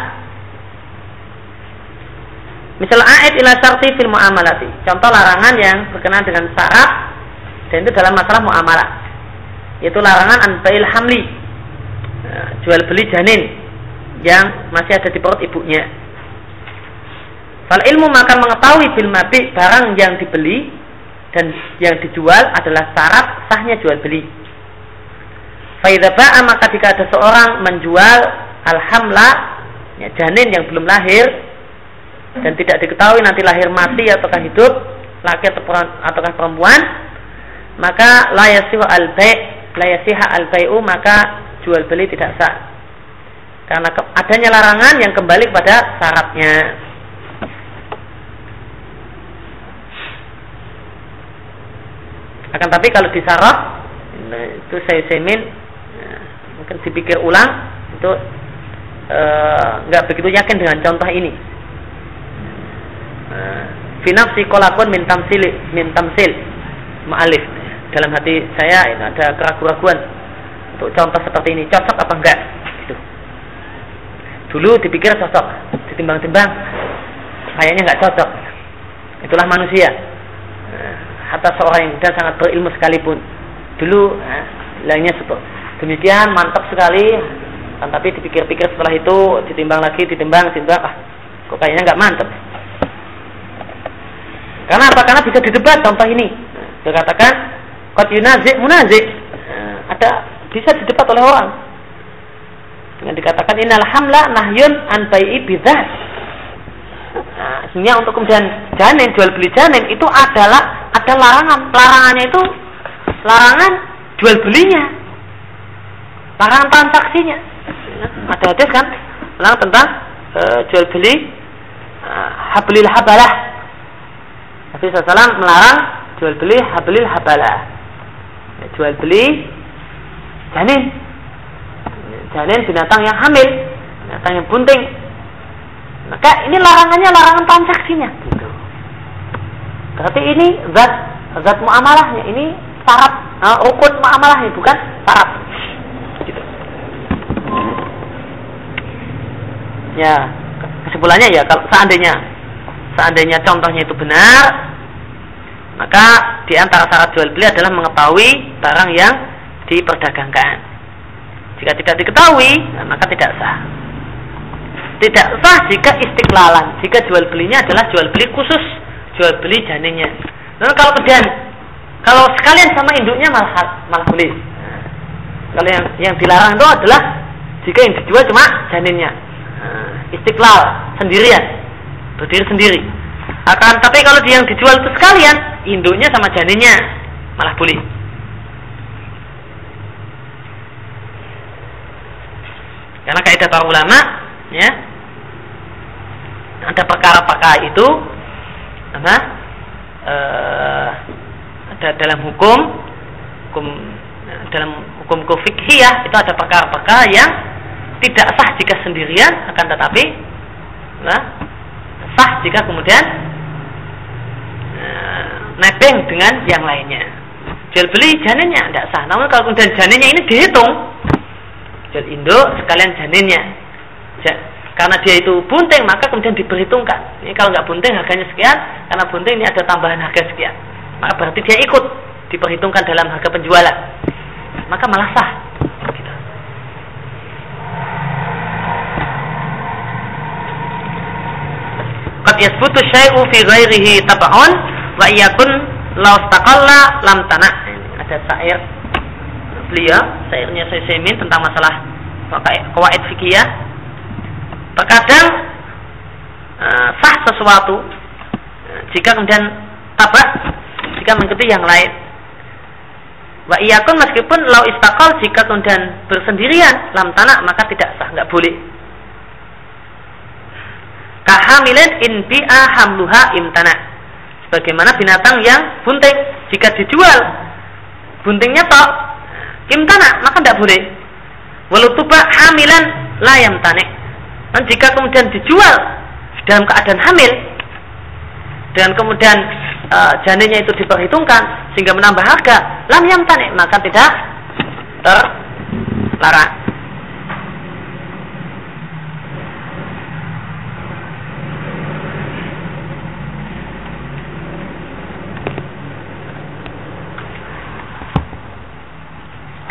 Misal a'id ila syarti fil muamalati. Contoh larangan yang berkenaan dengan syarat dan itu dalam masalah muamalah. Yaitu larangan anbail hamli. Eh, jual beli janin yang masih ada di perut ibunya. Fal ilmu maka mengetahui bil mabi barang yang dibeli dan yang dijual adalah syarat sahnya jual beli. Faidaba'a maka jika ada seorang menjual alhamla ya, janin yang belum lahir dan tidak diketahui nanti lahir mati ataukah hidup laki ataukah perempuan maka layasiha al layasiha al maka jual beli tidak sah. Karena adanya larangan yang kembali pada syaratnya. Akan tapi kalau disyarat nah, itu saya semin mungkin dipikir ulang itu eh, nggak e, begitu yakin dengan contoh ini. Eh, Finafsi kolakun min tamsil min tamsil ma'alif dalam hati saya itu ada keraguan-keraguan untuk contoh seperti ini cocok apa enggak gitu. dulu dipikir cocok ditimbang-timbang kayaknya nggak cocok itulah manusia eh, hatta seorang yang dan sangat berilmu sekalipun dulu eh, lainnya seperti demikian mantap sekali. Kan, tapi dipikir-pikir setelah itu ditimbang lagi ditimbang ditimbang. Ah kok kayaknya nggak mantap karena apa? Karena bisa didebat contoh ini. Dia katakan kot yunazik munazik nah, ada bisa didebat oleh orang. Dengan dikatakan innal hamla nahyun an bai'i bidzat nah, sebenarnya untuk kemudian janin jual beli janin itu adalah ada larangan. Larangannya itu larangan jual belinya larangan transaksinya. Ada hadis kan? Larang tentang e, jual beli e, hablil habalah. Nabi SAW melarang jual beli hablil habalah. Jual beli janin. Janin binatang yang hamil, binatang yang bunting. Maka ini larangannya larangan transaksinya. Gitu. Berarti ini zat zat muamalahnya ini syarat uh, rukun muamalahnya bukan syarat ya kesimpulannya ya kalau seandainya seandainya contohnya itu benar maka di antara syarat jual beli adalah mengetahui barang yang diperdagangkan. Jika tidak diketahui maka tidak sah. Tidak sah jika istiqlalan jika jual belinya adalah jual beli khusus jual beli janinnya. Lalu kalau kemudian kalau sekalian sama induknya malah malah boleh. Kalau yang yang dilarang itu adalah jika yang dijual cuma janinnya. Nah, istiqlal sendirian, berdiri sendiri. Akan tapi kalau yang dijual itu sekalian, induknya sama janinnya malah boleh. Karena kaidah para ulama, ya, ada perkara-perkara itu apa? Uh, ada dalam hukum hukum dalam hukum fikih itu ada perkara-perkara yang tidak sah jika sendirian akan tetapi nah, sah jika kemudian uh, nebeng dengan yang lainnya. Jual beli janinnya tidak sah. Namun kalau kemudian janinnya ini dihitung jual induk sekalian janinnya. Karena dia itu bunting maka kemudian diperhitungkan. Ini kalau nggak bunting harganya sekian. Karena bunting ini ada tambahan harga sekian. Maka berarti dia ikut diperhitungkan dalam harga penjualan. Maka malah sah gitu. Yasbutu syai'u fi ghairihi tab'un wa iyakun law istaqalla lam tanah. Ada syair beliau, syairnya saya semin tentang masalah kawaid fikih. Terkadang uh, sah sesuatu uh, jika kemudian tabak jika mengikuti yang lain Wa iyakun meskipun lau istakal jika kemudian bersendirian lam tanah maka tidak sah, nggak boleh. Kahamilin in bi'a hamluha imtana. Sebagaimana binatang yang bunting jika dijual buntingnya tok imtana maka tidak boleh. Walau tuba hamilan layam tane. Dan jika kemudian dijual dalam keadaan hamil dan kemudian uh, janinnya itu diperhitungkan sehingga menambah harga, lam yang tanik maka tidak terlarang.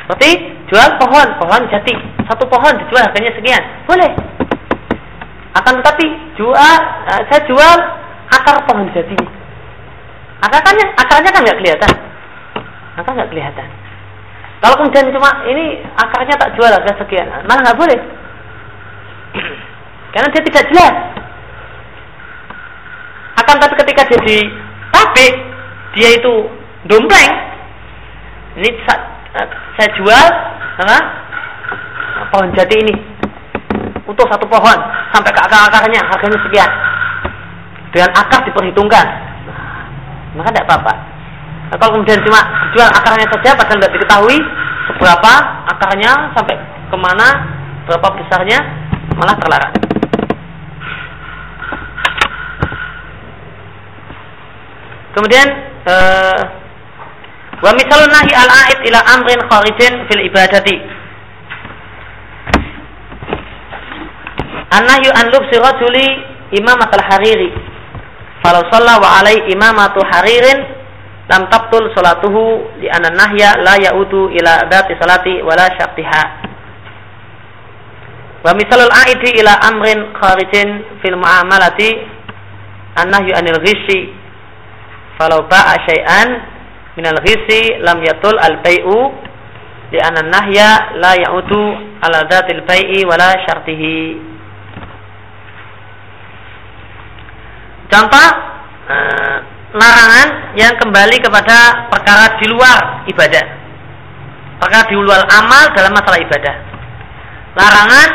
Seperti jual pohon, pohon jati. Satu pohon dijual harganya sekian. Boleh. Akan tetapi jual, uh, saya jual akar pohon jati Akarnya, akarnya kan nggak kelihatan. Akar nggak kelihatan. Kalau kemudian cuma ini akarnya tak jual harga sekian, malah nggak boleh. Karena dia tidak jelas. Akan tapi ketika dia di pabrik, dia itu dompleng. Ini saya jual apa? pohon jati ini utuh satu pohon sampai ke akar-akarnya harganya sekian dengan akar diperhitungkan maka tidak apa-apa. Nah, kalau kemudian cuma dijual akarnya saja padahal tidak diketahui seberapa akarnya sampai ke mana berapa besarnya malah terlarang. Kemudian eh, wa misalun nahi al aid ila amrin kharijin fil ibadati. An-nahyu an lubsi rajuli imamat al-hariri Falau shalla wa alai imamatu haririn lam tabtul salatuhu di anan nahya la yautu ila dati salati wala syaqtiha. Wa misalul aidi ila amrin kharijin fil muamalati an-nahyu anil ghishi falau ba'a syai'an minal ghishi lam yatul al-bai'u di anan nahya la yautu ala datil bai'i wala syartihi. Contoh eh, larangan yang kembali kepada perkara di luar ibadah. Perkara di luar amal dalam masalah ibadah. Larangan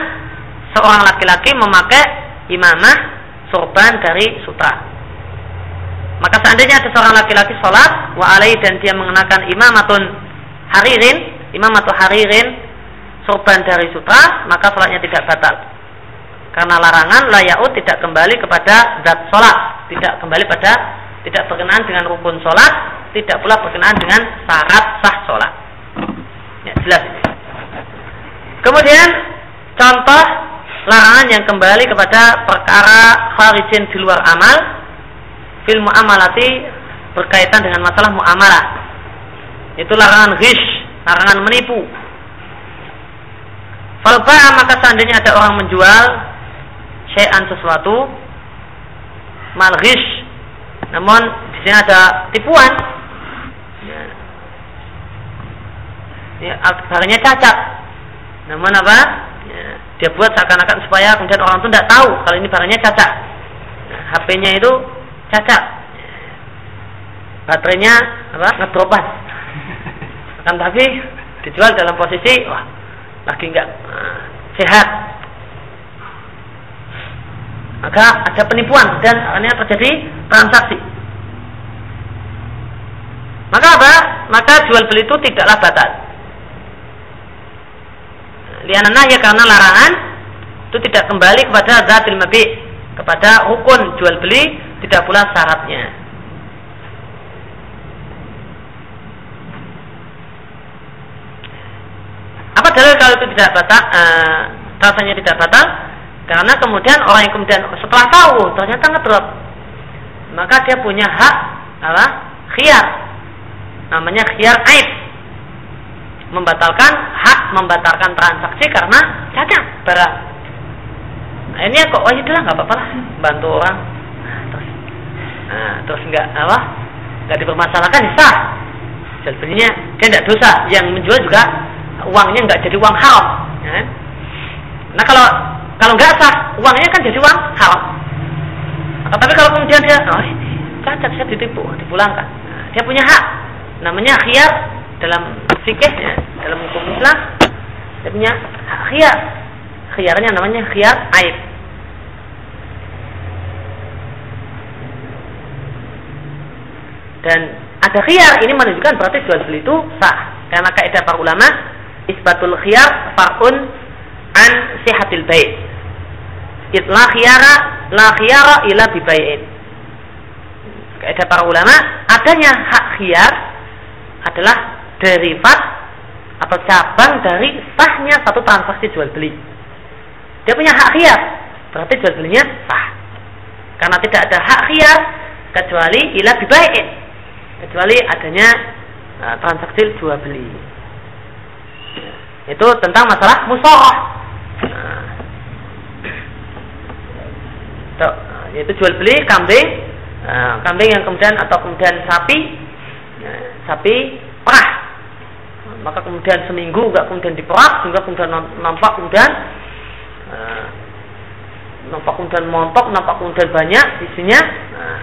seorang laki-laki memakai imamah sorban dari sutra. Maka seandainya ada seorang laki-laki sholat wa alai dan dia mengenakan imamatun haririn, imamatu haririn sorban dari sutra, maka sholatnya tidak batal. Karena larangan layaut tidak kembali kepada zat sholat, tidak kembali pada tidak berkenaan dengan rukun sholat, tidak pula berkenaan dengan syarat sah sholat. Ya, jelas. Kemudian contoh larangan yang kembali kepada perkara kharijin di luar amal, fil muamalati berkaitan dengan masalah muamalah. Itu larangan ghish, larangan menipu. Falba'a maka seandainya ada orang menjual syai'an sesuatu malghish namun di sini ada tipuan ya. ya, barangnya cacat. Namun apa? Ya, dia buat seakan-akan supaya kemudian orang itu tidak tahu kalau ini barangnya cacat. Nah, HP-nya itu cacat. Baterainya apa? Ngedropan. Kan tapi dijual dalam posisi wah lagi enggak uh, sehat. Maka ada penipuan dan akhirnya terjadi transaksi. Maka apa? Maka jual beli itu tidaklah batal. Lianana ya karena larangan itu tidak kembali kepada zatil mabi kepada rukun jual beli tidak pula syaratnya. Apa dalil kalau itu tidak batal? Uh, rasanya tidak batal karena kemudian orang yang kemudian setelah tahu ternyata ngedrop maka dia punya hak apa? khiyar namanya khiyar aib membatalkan hak membatalkan transaksi karena cacat barang akhirnya kok oh itulah nggak apa-apa lah bantu orang nah, nah, terus nggak apa? Nggak dipermasalahkan sah. Belinya dia tidak dosa. Yang menjual juga uangnya nggak jadi uang haram ya. Kan? nah kalau kalau nggak sah uangnya kan jadi uang haram nah, tapi kalau kemudian dia oh ini cacat saya ditipu dipulangkan. Nah, dia punya hak. Namanya khiyar dalam fikih ya, dalam hukum Islam dia punya hak khiyar. Khiyarnya namanya khiyar aib dan ada khiyar ini menunjukkan berarti jual beli itu sah karena kaidah para ulama isbatul khiyar farun an sihatil bait itla khiyara la khiyara ila bibai'in kaidah para ulama adanya hak khiyar adalah derivat atau cabang dari sahnya satu transaksi jual beli. Dia punya hak khiyar, berarti jual belinya sah. Karena tidak ada hak khiyar kecuali ila bibai'in. Kecuali adanya uh, transaksi jual beli. Itu tentang masalah musorah. Nah, yaitu jual beli kambing, uh, kambing yang kemudian atau kemudian sapi, sapi perah maka kemudian seminggu enggak kemudian diperak sehingga kemudian nampak kemudian nampak kemudian montok nampak kemudian banyak isinya nah,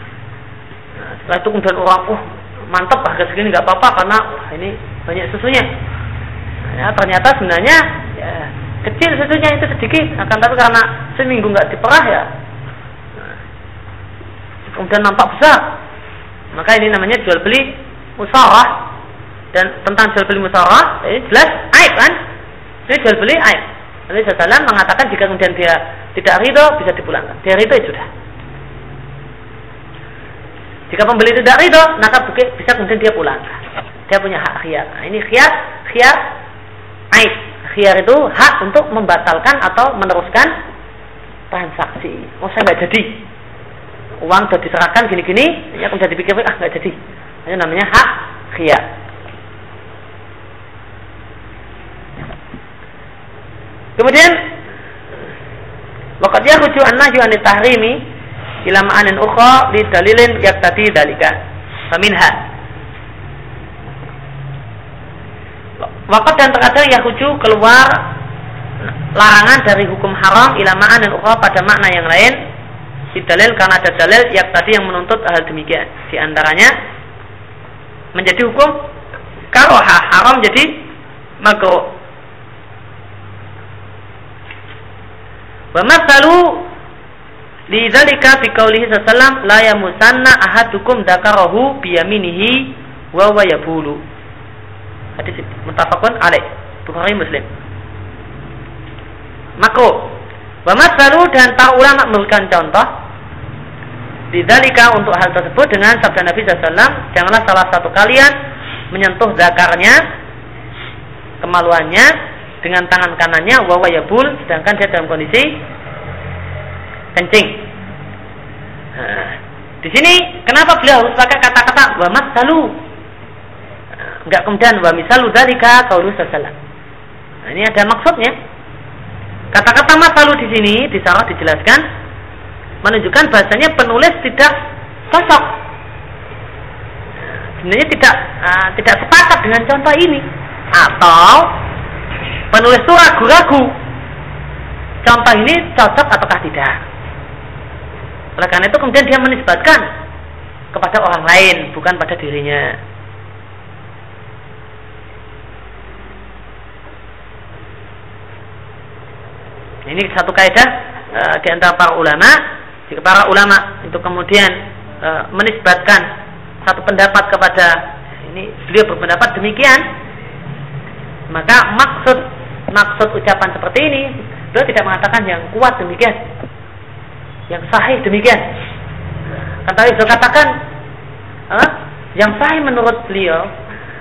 setelah itu kemudian orang oh mantap harga segini nggak apa-apa karena wah ini banyak susunya. Ya, ternyata sebenarnya ya, kecil susunya itu sedikit akan tapi karena seminggu nggak diperah ya nah, kemudian nampak besar. Maka ini namanya jual beli musyawarah dan tentang jual beli musyawarah ini jelas aib kan? Ini jual beli aib. Nabi SAW mengatakan jika kemudian dia tidak ridho bisa dipulangkan. Dia ridho ya sudah jika pembeli tidak ridho maka bisa kemudian dia pulang. Dia punya hak khiyar. Nah, ini khiyar khiyar aib. Khiyar itu hak untuk membatalkan atau meneruskan transaksi. Oh saya nggak jadi. Uang sudah diserahkan gini-gini ya kemudian dipikir ah nggak jadi. Ini namanya hak khiyar. Kemudian Waqad yakhruju an-nahyu an tahrimi ila ma'anin ukhra li dalilin yaktati dalika. Faminha Waqad dan terkadang yakhruju keluar larangan dari hukum haram ila ma'anin ukhra pada makna yang lain dalil karena ada dalil yang tadi yang menuntut hal demikian. Di antaranya menjadi hukum karoha haram jadi makruh Wa mathalu lidzalika fi qoulihi sallallahu la yamusanna ahadukum dzakarahu bi yaminihi wa huwa yabulu. Hadis muttafaqun alaih. Bukhari Muslim. Mako. Wa mathalu dan para ulama memberikan contoh Lidzalika untuk hal tersebut dengan sabda Nabi SAW Janganlah salah satu kalian menyentuh zakarnya Kemaluannya dengan tangan kanannya wawa yabul sedangkan dia dalam kondisi kencing. Nah, di sini kenapa beliau harus pakai kata-kata wa masalu? Enggak kemudian wa misalu dalika qaulus sallallahu nah, ini ada maksudnya. Kata-kata masalu di sini di sana dijelaskan menunjukkan bahasanya penulis tidak cocok. Sebenarnya tidak uh, tidak sepakat dengan contoh ini Atau penulis itu ragu-ragu. Contoh ini cocok ataukah tidak? Oleh karena itu kemudian dia menisbatkan kepada orang lain, bukan pada dirinya. Ini satu kaidah e, di antara para ulama. Jika para ulama itu kemudian e, menisbatkan satu pendapat kepada ini beliau berpendapat demikian, maka maksud maksud ucapan seperti ini beliau tidak mengatakan yang kuat demikian, yang sahih demikian. Kata beliau katakan eh, yang sahih menurut beliau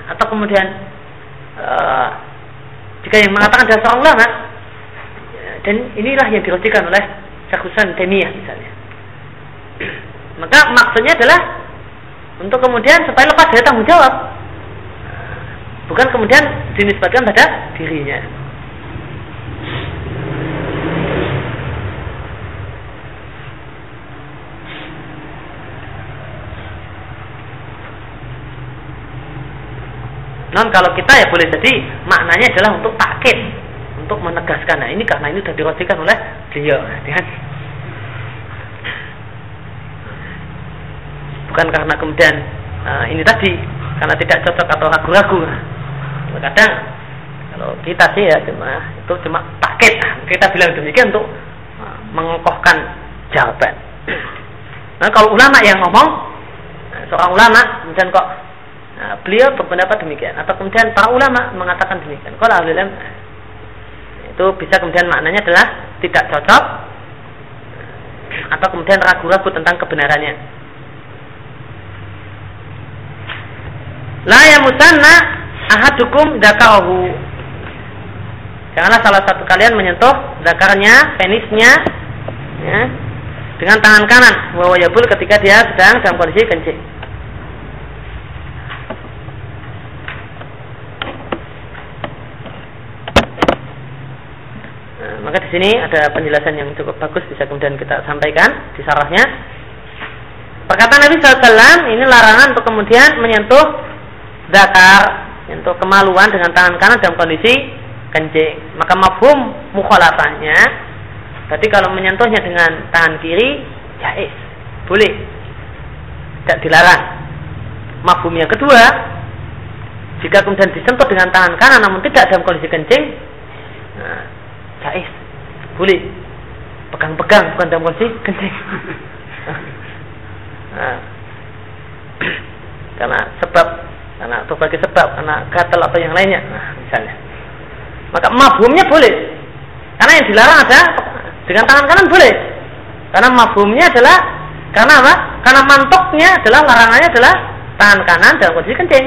atau kemudian eh, jika yang mengatakan dasar ulama dan inilah yang dirosikan oleh Syekh Temiyah misalnya. Maka maksudnya adalah untuk kemudian supaya lepas dari tanggung jawab bukan kemudian dinisbatkan pada dirinya Non kalau kita ya boleh jadi maknanya adalah untuk takkit, untuk menegaskan. Nah ini karena ini sudah dirosikan oleh beliau, ya. bukan karena kemudian uh, ini tadi karena tidak cocok atau ragu-ragu kadang kalau kita sih ya cuma itu cuma paket kita bilang demikian untuk uh, mengokohkan jawaban nah kalau ulama yang ngomong nah, seorang ulama kemudian kok nah, beliau berpendapat demikian atau kemudian para ulama mengatakan demikian kalau ahli itu bisa kemudian maknanya adalah tidak cocok atau kemudian ragu-ragu tentang kebenarannya La yamutanna ahadukum dakarahu. Janganlah salah satu kalian menyentuh dakarnya, penisnya ya, dengan tangan kanan. Wa yabul ketika dia sedang dalam kondisi kencing. Nah, maka di sini ada penjelasan yang cukup bagus bisa kemudian kita sampaikan di sarahnya. Perkataan Nabi SAW ini larangan untuk kemudian menyentuh zakar untuk kemaluan dengan tangan kanan dalam kondisi kencing. Maka mafhum mukhalafahnya berarti kalau menyentuhnya dengan tangan kiri jais, boleh. Tidak dilarang. Mafhum yang kedua, jika kemudian disentuh dengan tangan kanan namun tidak dalam kondisi kencing, nah, jais, boleh. Pegang-pegang bukan dalam kondisi kencing. nah, karena sebab karena berbagai sebab karena gatal atau yang lainnya. Nah, misalnya. Maka mafhumnya boleh. Karena yang dilarang ada dengan tangan kanan boleh. Karena mafhumnya adalah karena apa? Karena mantoknya adalah larangannya adalah tangan kanan dalam kondisi kencing.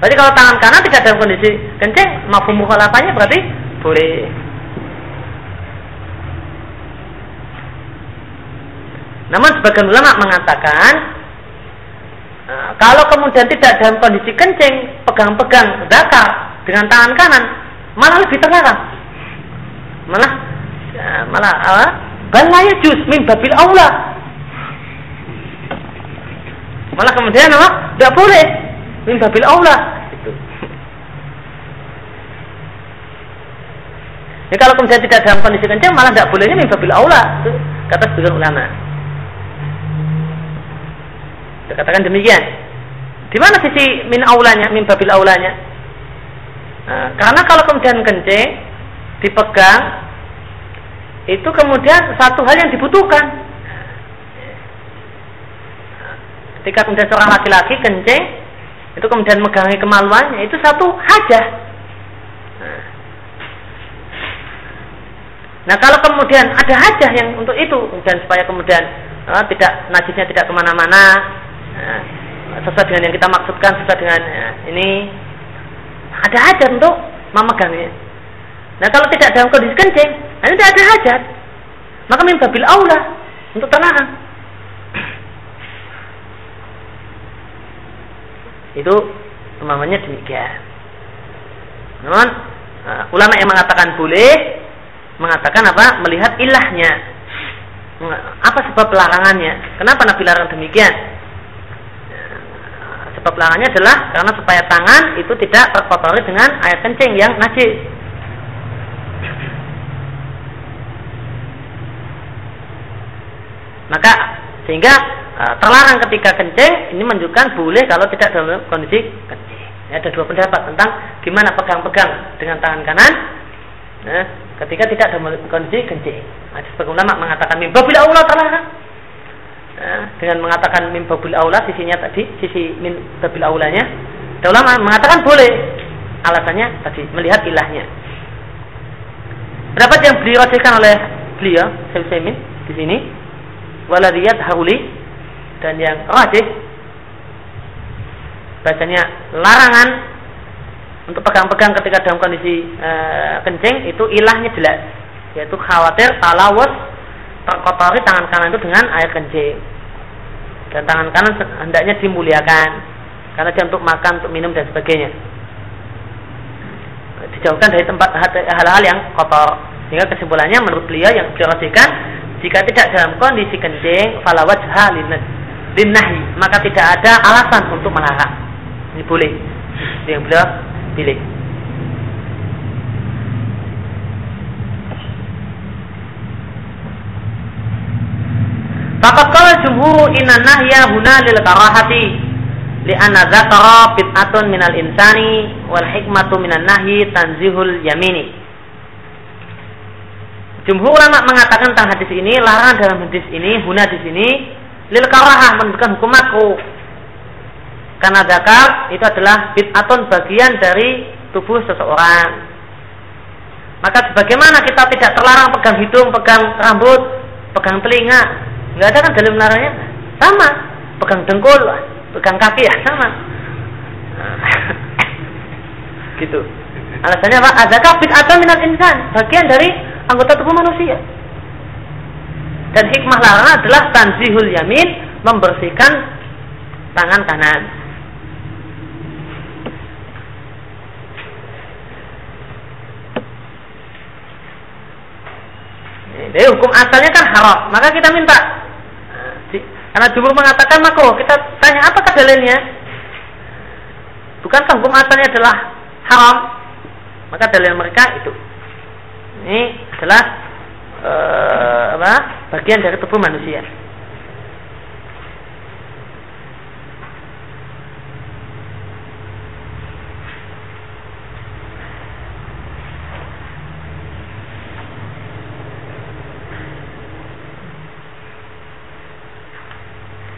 Berarti kalau tangan kanan tidak dalam kondisi kencing mafhum mukhalafahnya berarti boleh namun sebagian ulama mengatakan Nah, kalau kemudian tidak dalam kondisi kencing, pegang-pegang zakar dengan tangan kanan, malah lebih terlarang. Malah ya, malah apa? Balaya jus min babil aula. Malah kemudian apa? Tidak boleh min babil aula. Ya, kalau kemudian tidak dalam kondisi kencing, malah tidak bolehnya min babil aula. Itu kata sebagian ulama. Katakan demikian. Di mana sisi min aulanya, min babil aulanya? Nah, karena kalau kemudian kencing dipegang itu kemudian satu hal yang dibutuhkan. Ketika kemudian seorang laki-laki kencing itu kemudian megangi kemaluannya itu satu hajah. Nah kalau kemudian ada hajah yang untuk itu kemudian supaya kemudian uh, tidak najisnya tidak ke mana-mana Nah, sesuai dengan yang kita maksudkan sesuai dengan ya, ini ada hajat untuk memegangnya. Nah kalau tidak dalam kondisi kencing, nah, tidak ada hajat. Maka mimbabil aula untuk terlarang. Itu namanya demikian. Namun uh, ulama yang mengatakan boleh mengatakan apa? Melihat ilahnya. Apa sebab larangannya? Kenapa Nabi larang demikian? Sebab larangannya adalah karena supaya tangan itu tidak terkotori dengan air kencing yang najis. Maka sehingga e, terlarang ketika kencing ini menunjukkan boleh kalau tidak dalam kondisi kencing. Ya, ada dua pendapat tentang gimana pegang-pegang dengan tangan kanan ya, ketika tidak dalam kondisi kencing. Ada sebagian ulama mengatakan mimba bila Allah terlarang dengan mengatakan min babil aula sisinya tadi sisi min babil aulanya. Ada ulama mengatakan boleh. Alasannya tadi melihat ilahnya. Pendapat yang beliau rajihkan oleh beliau Syaikhul di sini waladiyat hauli dan yang rajih bahasanya larangan untuk pegang-pegang ketika dalam kondisi e, kencing itu ilahnya jelas yaitu khawatir talawus terkotori tangan kanan itu dengan air kencing. Dan tangan kanan hendaknya dimuliakan. Karena dia untuk makan, untuk minum dan sebagainya. Dijauhkan dari tempat hal-hal yang kotor. Sehingga kesimpulannya menurut beliau yang beliau jika tidak dalam kondisi kencing falawat linahi maka tidak ada alasan untuk melarang. Ini boleh. Yang beliau pilih Fakat kala jumhur inna nahya huna lil karahati li'anna dzakara bid'atun minal insani wal hikmatu minan nahyi tanzihul yamini. Jumhur ulama mengatakan tentang hadis ini larangan dalam hadis ini huna di sini lil karahah menunjukkan hukum makruh. Karena zakar itu adalah bid'atun bagian dari tubuh seseorang. Maka sebagaimana kita tidak terlarang pegang hidung, pegang rambut, pegang telinga, nggak ada kan dalam larangnya sama. Pegang dengkul pegang kaki ya sama. Gitu. Alasannya apa? Ada kafir atau minat insan? Bagian dari anggota tubuh manusia. Dan hikmah larangan adalah tanzihul yamin membersihkan tangan kanan. Jadi hukum asalnya kan haram, maka kita minta karena jumhur mengatakan makruh. Kita tanya apakah dalilnya? Bukankah hukum asalnya adalah haram? Maka dalil mereka itu. Ini adalah ee, apa? bagian dari tubuh manusia.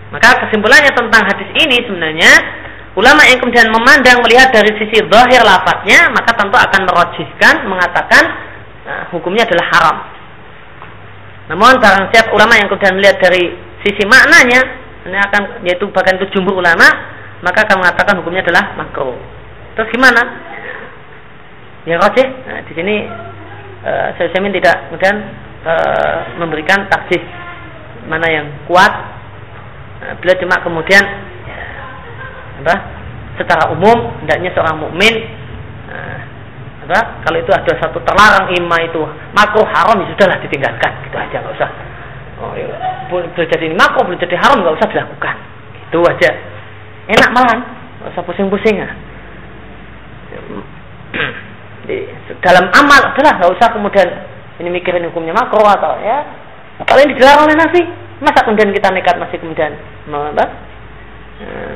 Maka kesimpulannya tentang hadis ini sebenarnya ulama yang kemudian memandang melihat dari sisi zahir lafadznya maka tentu akan merojihkan mengatakan nah, hukumnya adalah haram. Namun barang siap ulama yang kemudian melihat dari sisi maknanya ini akan yaitu bahkan itu jumhur ulama maka akan mengatakan hukumnya adalah makruh. Terus gimana? Ya rojih. Nah, di sini uh, saya tidak kemudian uh, memberikan taksih mana yang kuat Nah, beliau cuma kemudian ya, apa? Secara umum hendaknya seorang mukmin nah, apa? Kalau itu ada satu terlarang ima itu makruh haram ya sudahlah ditinggalkan gitu aja nggak usah. Oh, ya, boleh jadi makruh boleh jadi haram nggak usah dilakukan. Itu aja. Enak malah nggak usah pusing-pusing ya. Dalam amal adalah nggak usah kemudian ini mikirin hukumnya makruh atau ya kalau ini dilarang oleh nasi Masa kemudian kita nekat masih kemudian apa? Eh,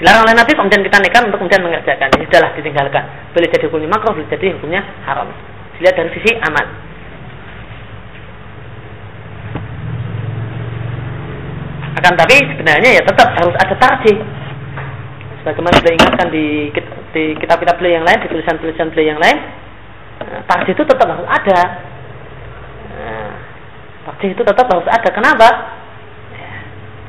dilarang oleh Nabi kemudian kita nekat untuk kemudian mengerjakan. Ini sudahlah ditinggalkan. Boleh jadi hukumnya makruh, boleh jadi hukumnya haram. Dilihat dari sisi aman. Akan tapi sebenarnya ya tetap harus ada tarjih. Sebagaimana sudah ingatkan di kitab-kitab beliau yang lain, di tulisan-tulisan beliau yang lain, eh, tarjih itu tetap harus ada Takdir itu tetap harus ada. Kenapa?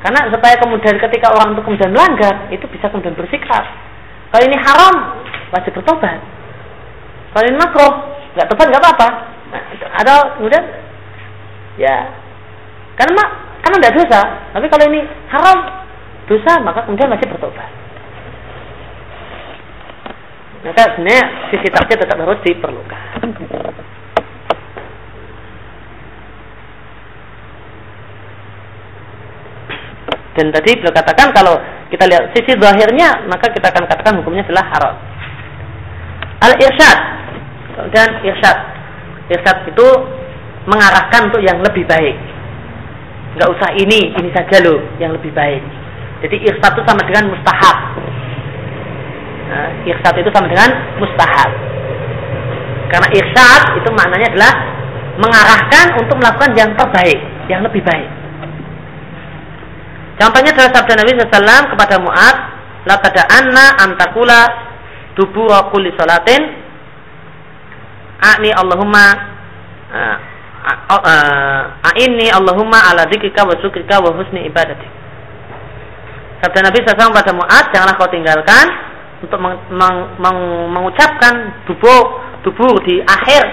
Karena supaya kemudian ketika orang itu kemudian melanggar, itu bisa kemudian bersikap. Kalau ini haram, wajib bertobat. Kalau ini makruh, nggak tobat nggak apa-apa. Nah, ada kemudian ya karena karena tidak dosa. Tapi kalau ini haram, dosa, maka kemudian masih bertobat. Maka sebenarnya sisi takdir tetap harus diperlukan. Dan tadi beliau katakan kalau kita lihat sisi zahirnya maka kita akan katakan hukumnya adalah haram. Al-irsyad. Dan irsyad. Irsyad itu mengarahkan untuk yang lebih baik. Enggak usah ini, ini saja loh yang lebih baik. Jadi irsyad itu sama dengan mustahab. Nah, irsyad itu sama dengan mustahab. Karena irsyad itu maknanya adalah mengarahkan untuk melakukan yang terbaik, yang lebih baik. Contohnya adalah sabda Nabi SAW kepada Mu'ad, La anna antakula dubura kulli salatin A'ni Allahumma uh, uh, A'inni Allahumma ala dzikrika wa syukrika wa husni ibadatik. Sabda Nabi SAW kepada Mu'ad, janganlah kau tinggalkan untuk meng, meng, meng, mengucapkan dubur, dubur di akhir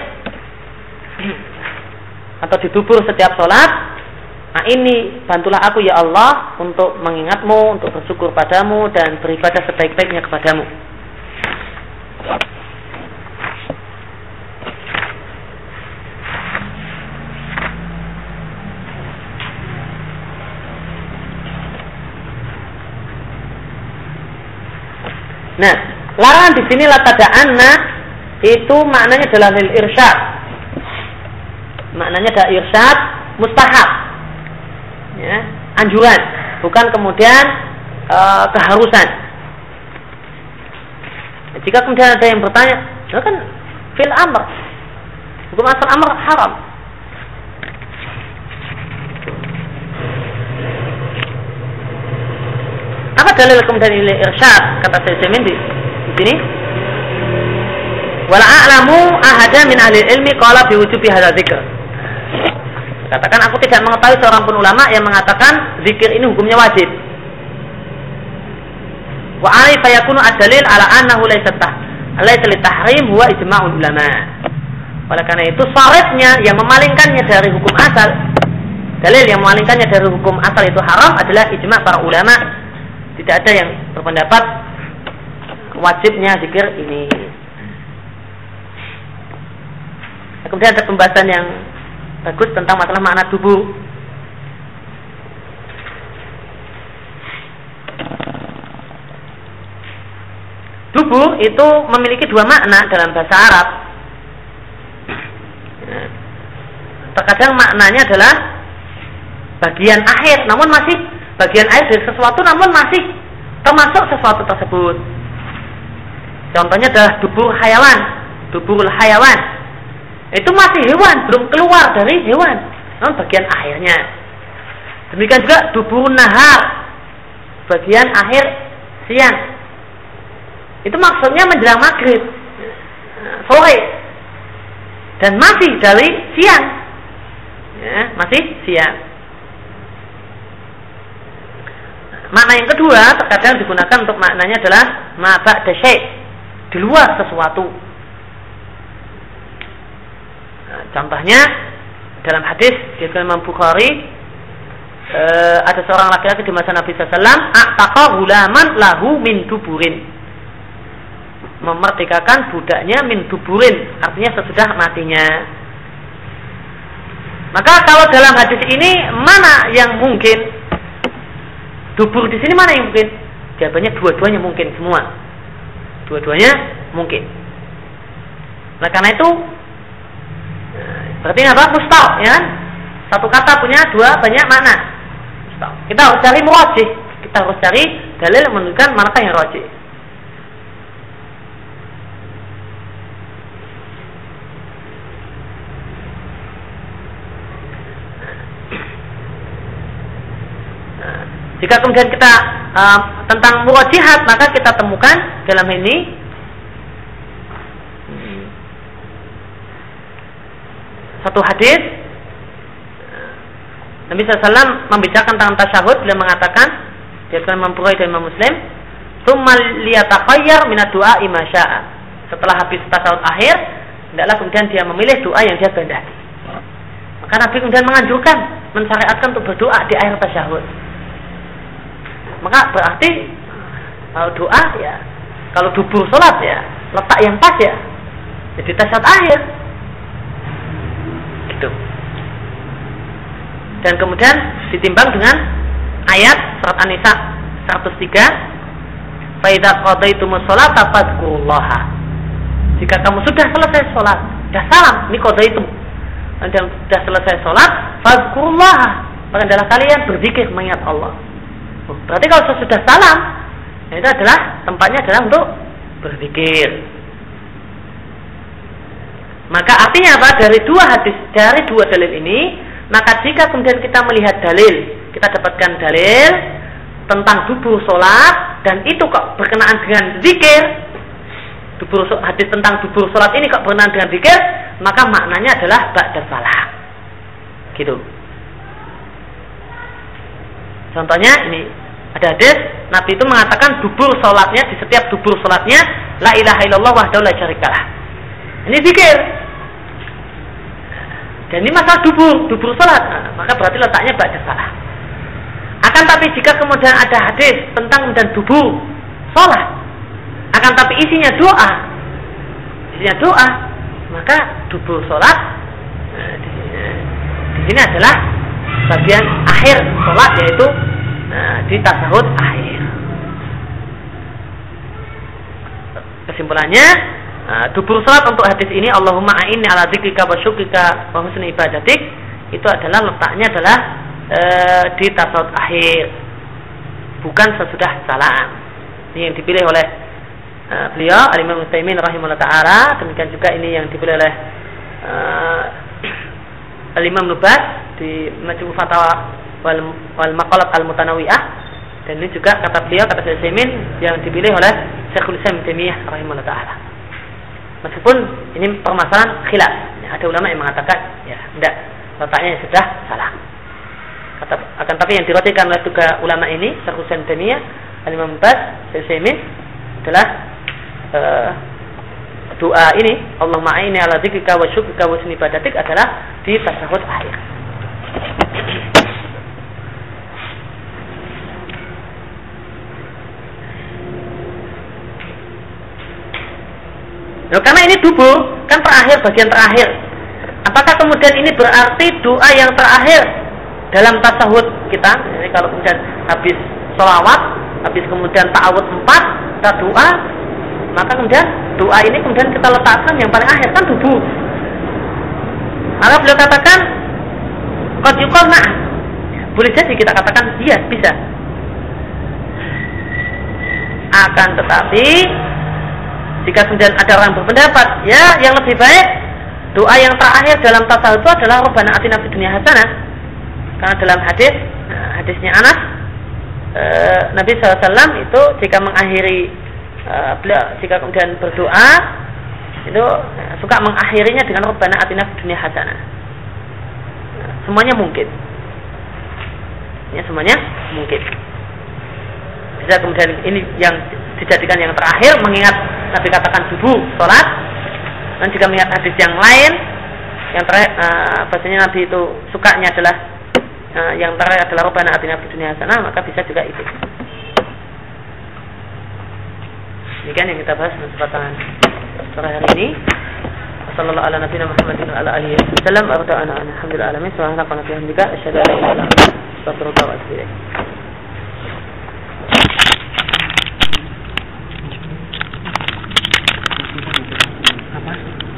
atau di dubur setiap sholat Nah ini bantulah aku ya Allah untuk mengingatmu, untuk bersyukur padamu dan beribadah sebaik-baiknya kepadamu. Nah, larangan di sini tada anna itu maknanya adalah lil irsyad. Maknanya adalah irsyad mustahab ya, anjuran, bukan kemudian e, keharusan. Jika kemudian ada yang bertanya, itu kan fil amr, hukum asal amr haram. Apa dalil kemudian ini irsyad kata saya di, di sini? Wala a'lamu ahada min ahli ilmi qala biwujubi hadza dzikr. Katakan aku tidak mengetahui seorang pun ulama yang mengatakan zikir ini hukumnya wajib. Wa alai fayakunu ad-dalil ala annahu laysa laysa tahrim huwa ijma'ul ulama. Oleh karena itu syaratnya yang memalingkannya dari hukum asal dalil yang memalingkannya dari hukum asal itu haram adalah ijma' para ulama. Tidak ada yang berpendapat wajibnya zikir ini. Kemudian ada pembahasan yang bagus tentang masalah makna tubuh. Tubuh itu memiliki dua makna dalam bahasa Arab. Terkadang maknanya adalah bagian akhir, namun masih bagian akhir dari sesuatu, namun masih termasuk sesuatu tersebut. Contohnya adalah tubuh hayawan, tubuh hayawan itu masih hewan, belum keluar dari hewan. Namun bagian akhirnya. Demikian juga dubur nahar, bagian akhir siang. Itu maksudnya menjelang maghrib, sore, dan masih dari siang. Ya, masih siang. Makna yang kedua terkadang digunakan untuk maknanya adalah mabak dasyai di luar sesuatu Contohnya dalam hadis di Imam Bukhari e, ada seorang laki-laki di masa Nabi SAW ataqa hulaman lahu min duburin. Memerdekakan budaknya min duburin artinya sesudah matinya. Maka kalau dalam hadis ini mana yang mungkin? Dubur di sini mana yang mungkin? Jawabannya dua-duanya mungkin semua. Dua-duanya mungkin. Nah karena itu Berarti apa? Mustaq, ya Satu kata punya dua banyak makna. Mustaq. Kita harus cari murajih. Kita harus cari dalil menunjukkan manakah yang rajih. Jika kemudian kita uh, tentang murajihat maka kita temukan dalam ini satu hadis Nabi SAW membicarakan tentang tasyahud beliau mengatakan dia akan memperoleh dari Imam Muslim Tumal liyatakhayyar minat doa imasya'a setelah habis tasyahud akhir hendaklah kemudian dia memilih doa yang dia kehendaki. Maka Nabi kemudian menganjurkan mensyariatkan untuk berdoa di akhir tasyahud. Maka berarti kalau doa ya kalau dubur sholat ya letak yang pas ya jadi tasyahud akhir itu dan kemudian ditimbang dengan ayat surat An-Nisa 103 Faida qadaitum sholata fadkurullaha Jika kamu sudah selesai sholat Sudah salam Ini qadaitum Dan sudah selesai sholat Fadkurullaha Maka adalah kalian berzikir mengingat Allah. Oh, Berarti kalau sudah salam Itu adalah tempatnya adalah untuk berzikir. Maka artinya apa? Dari dua hadis Dari dua dalil ini Maka jika kemudian kita melihat dalil Kita dapatkan dalil Tentang dubur sholat Dan itu kok berkenaan dengan zikir dubur, Hadis tentang dubur sholat ini kok berkenaan dengan zikir Maka maknanya adalah Ba'da salah Gitu Contohnya ini ada hadis Nabi itu mengatakan dubur sholatnya di setiap dubur sholatnya la ilaha illallah wahdahu la syarikalah. Ini zikir. Dan ini masalah dubur, dubur sholat. Nah, maka berarti letaknya baca salah. Akan tapi jika kemudian ada hadis tentang dan dubur sholat, akan tapi isinya doa, isinya doa, maka dubur sholat nah, di, sini adalah bagian akhir sholat yaitu nah, di tasahud akhir. Kesimpulannya, uh, dubur salat untuk hadis ini Allahumma a'inni ala dzikrika wa syukrika wa husni ibadatik itu adalah letaknya adalah uh, di tasawuf akhir bukan sesudah salam. Ini yang dipilih oleh uh, beliau Al-Imam Utsaimin rahimahullah taala, demikian juga ini yang dipilih oleh uh, Al-Imam di Majmu' Fatawa wal, wal Maqalat Al-Mutanawiyah dan ini juga kata beliau kata Utsaimin yang dipilih oleh Syekhul Islam Taimiyah rahimahullah taala. Meskipun ini permasalahan khilaf, ya, ada ulama yang mengatakan ya tidak letaknya sudah salah. Kata, akan tapi yang dirotikan oleh tiga ulama ini Syekhul Islam Taimiyah, Al-Imam Baz, Utsaimin adalah uh, doa ini Allahumma aini ala dzikrika wa syukrika wa husni ibadatik adalah di tasahud akhir. Loh, karena ini dubur, kan terakhir bagian terakhir. Apakah kemudian ini berarti doa yang terakhir dalam tasawuf kita? Jadi kalau kemudian habis sholawat, habis kemudian ta'awud empat, kita doa, maka kemudian doa ini kemudian kita letakkan yang paling akhir kan dubur. Maka beliau katakan, Qad nah, boleh jadi kita katakan iya bisa. Akan tetapi jika kemudian ada orang berpendapat, ya yang lebih baik doa yang terakhir dalam tasawuf itu adalah Rabbana atina fid dunya hasanah. Karena dalam hadis nah, hadisnya Anas e, Nabi SAW itu jika mengakhiri e, beliau jika kemudian berdoa itu suka mengakhirinya dengan Rabbana atina fid dunya hasanah. Nah, semuanya mungkin. Ya semuanya mungkin. Bisa kemudian ini yang dijadikan yang terakhir mengingat Nabi katakan subuh sholat dan jika melihat hadis yang lain yang terakhir uh, bahasanya Nabi itu sukanya adalah uh, yang terakhir adalah Rabbana atina fid dunya hasanah maka bisa juga itu. Demikian yang kita bahas dalam kesempatan sore hari ini. Sallallahu ala nabiyina Muhammadin ala alihi wasallam wa rada'ana alhamdulillah alamin subhanaka wa.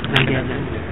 Nanti aja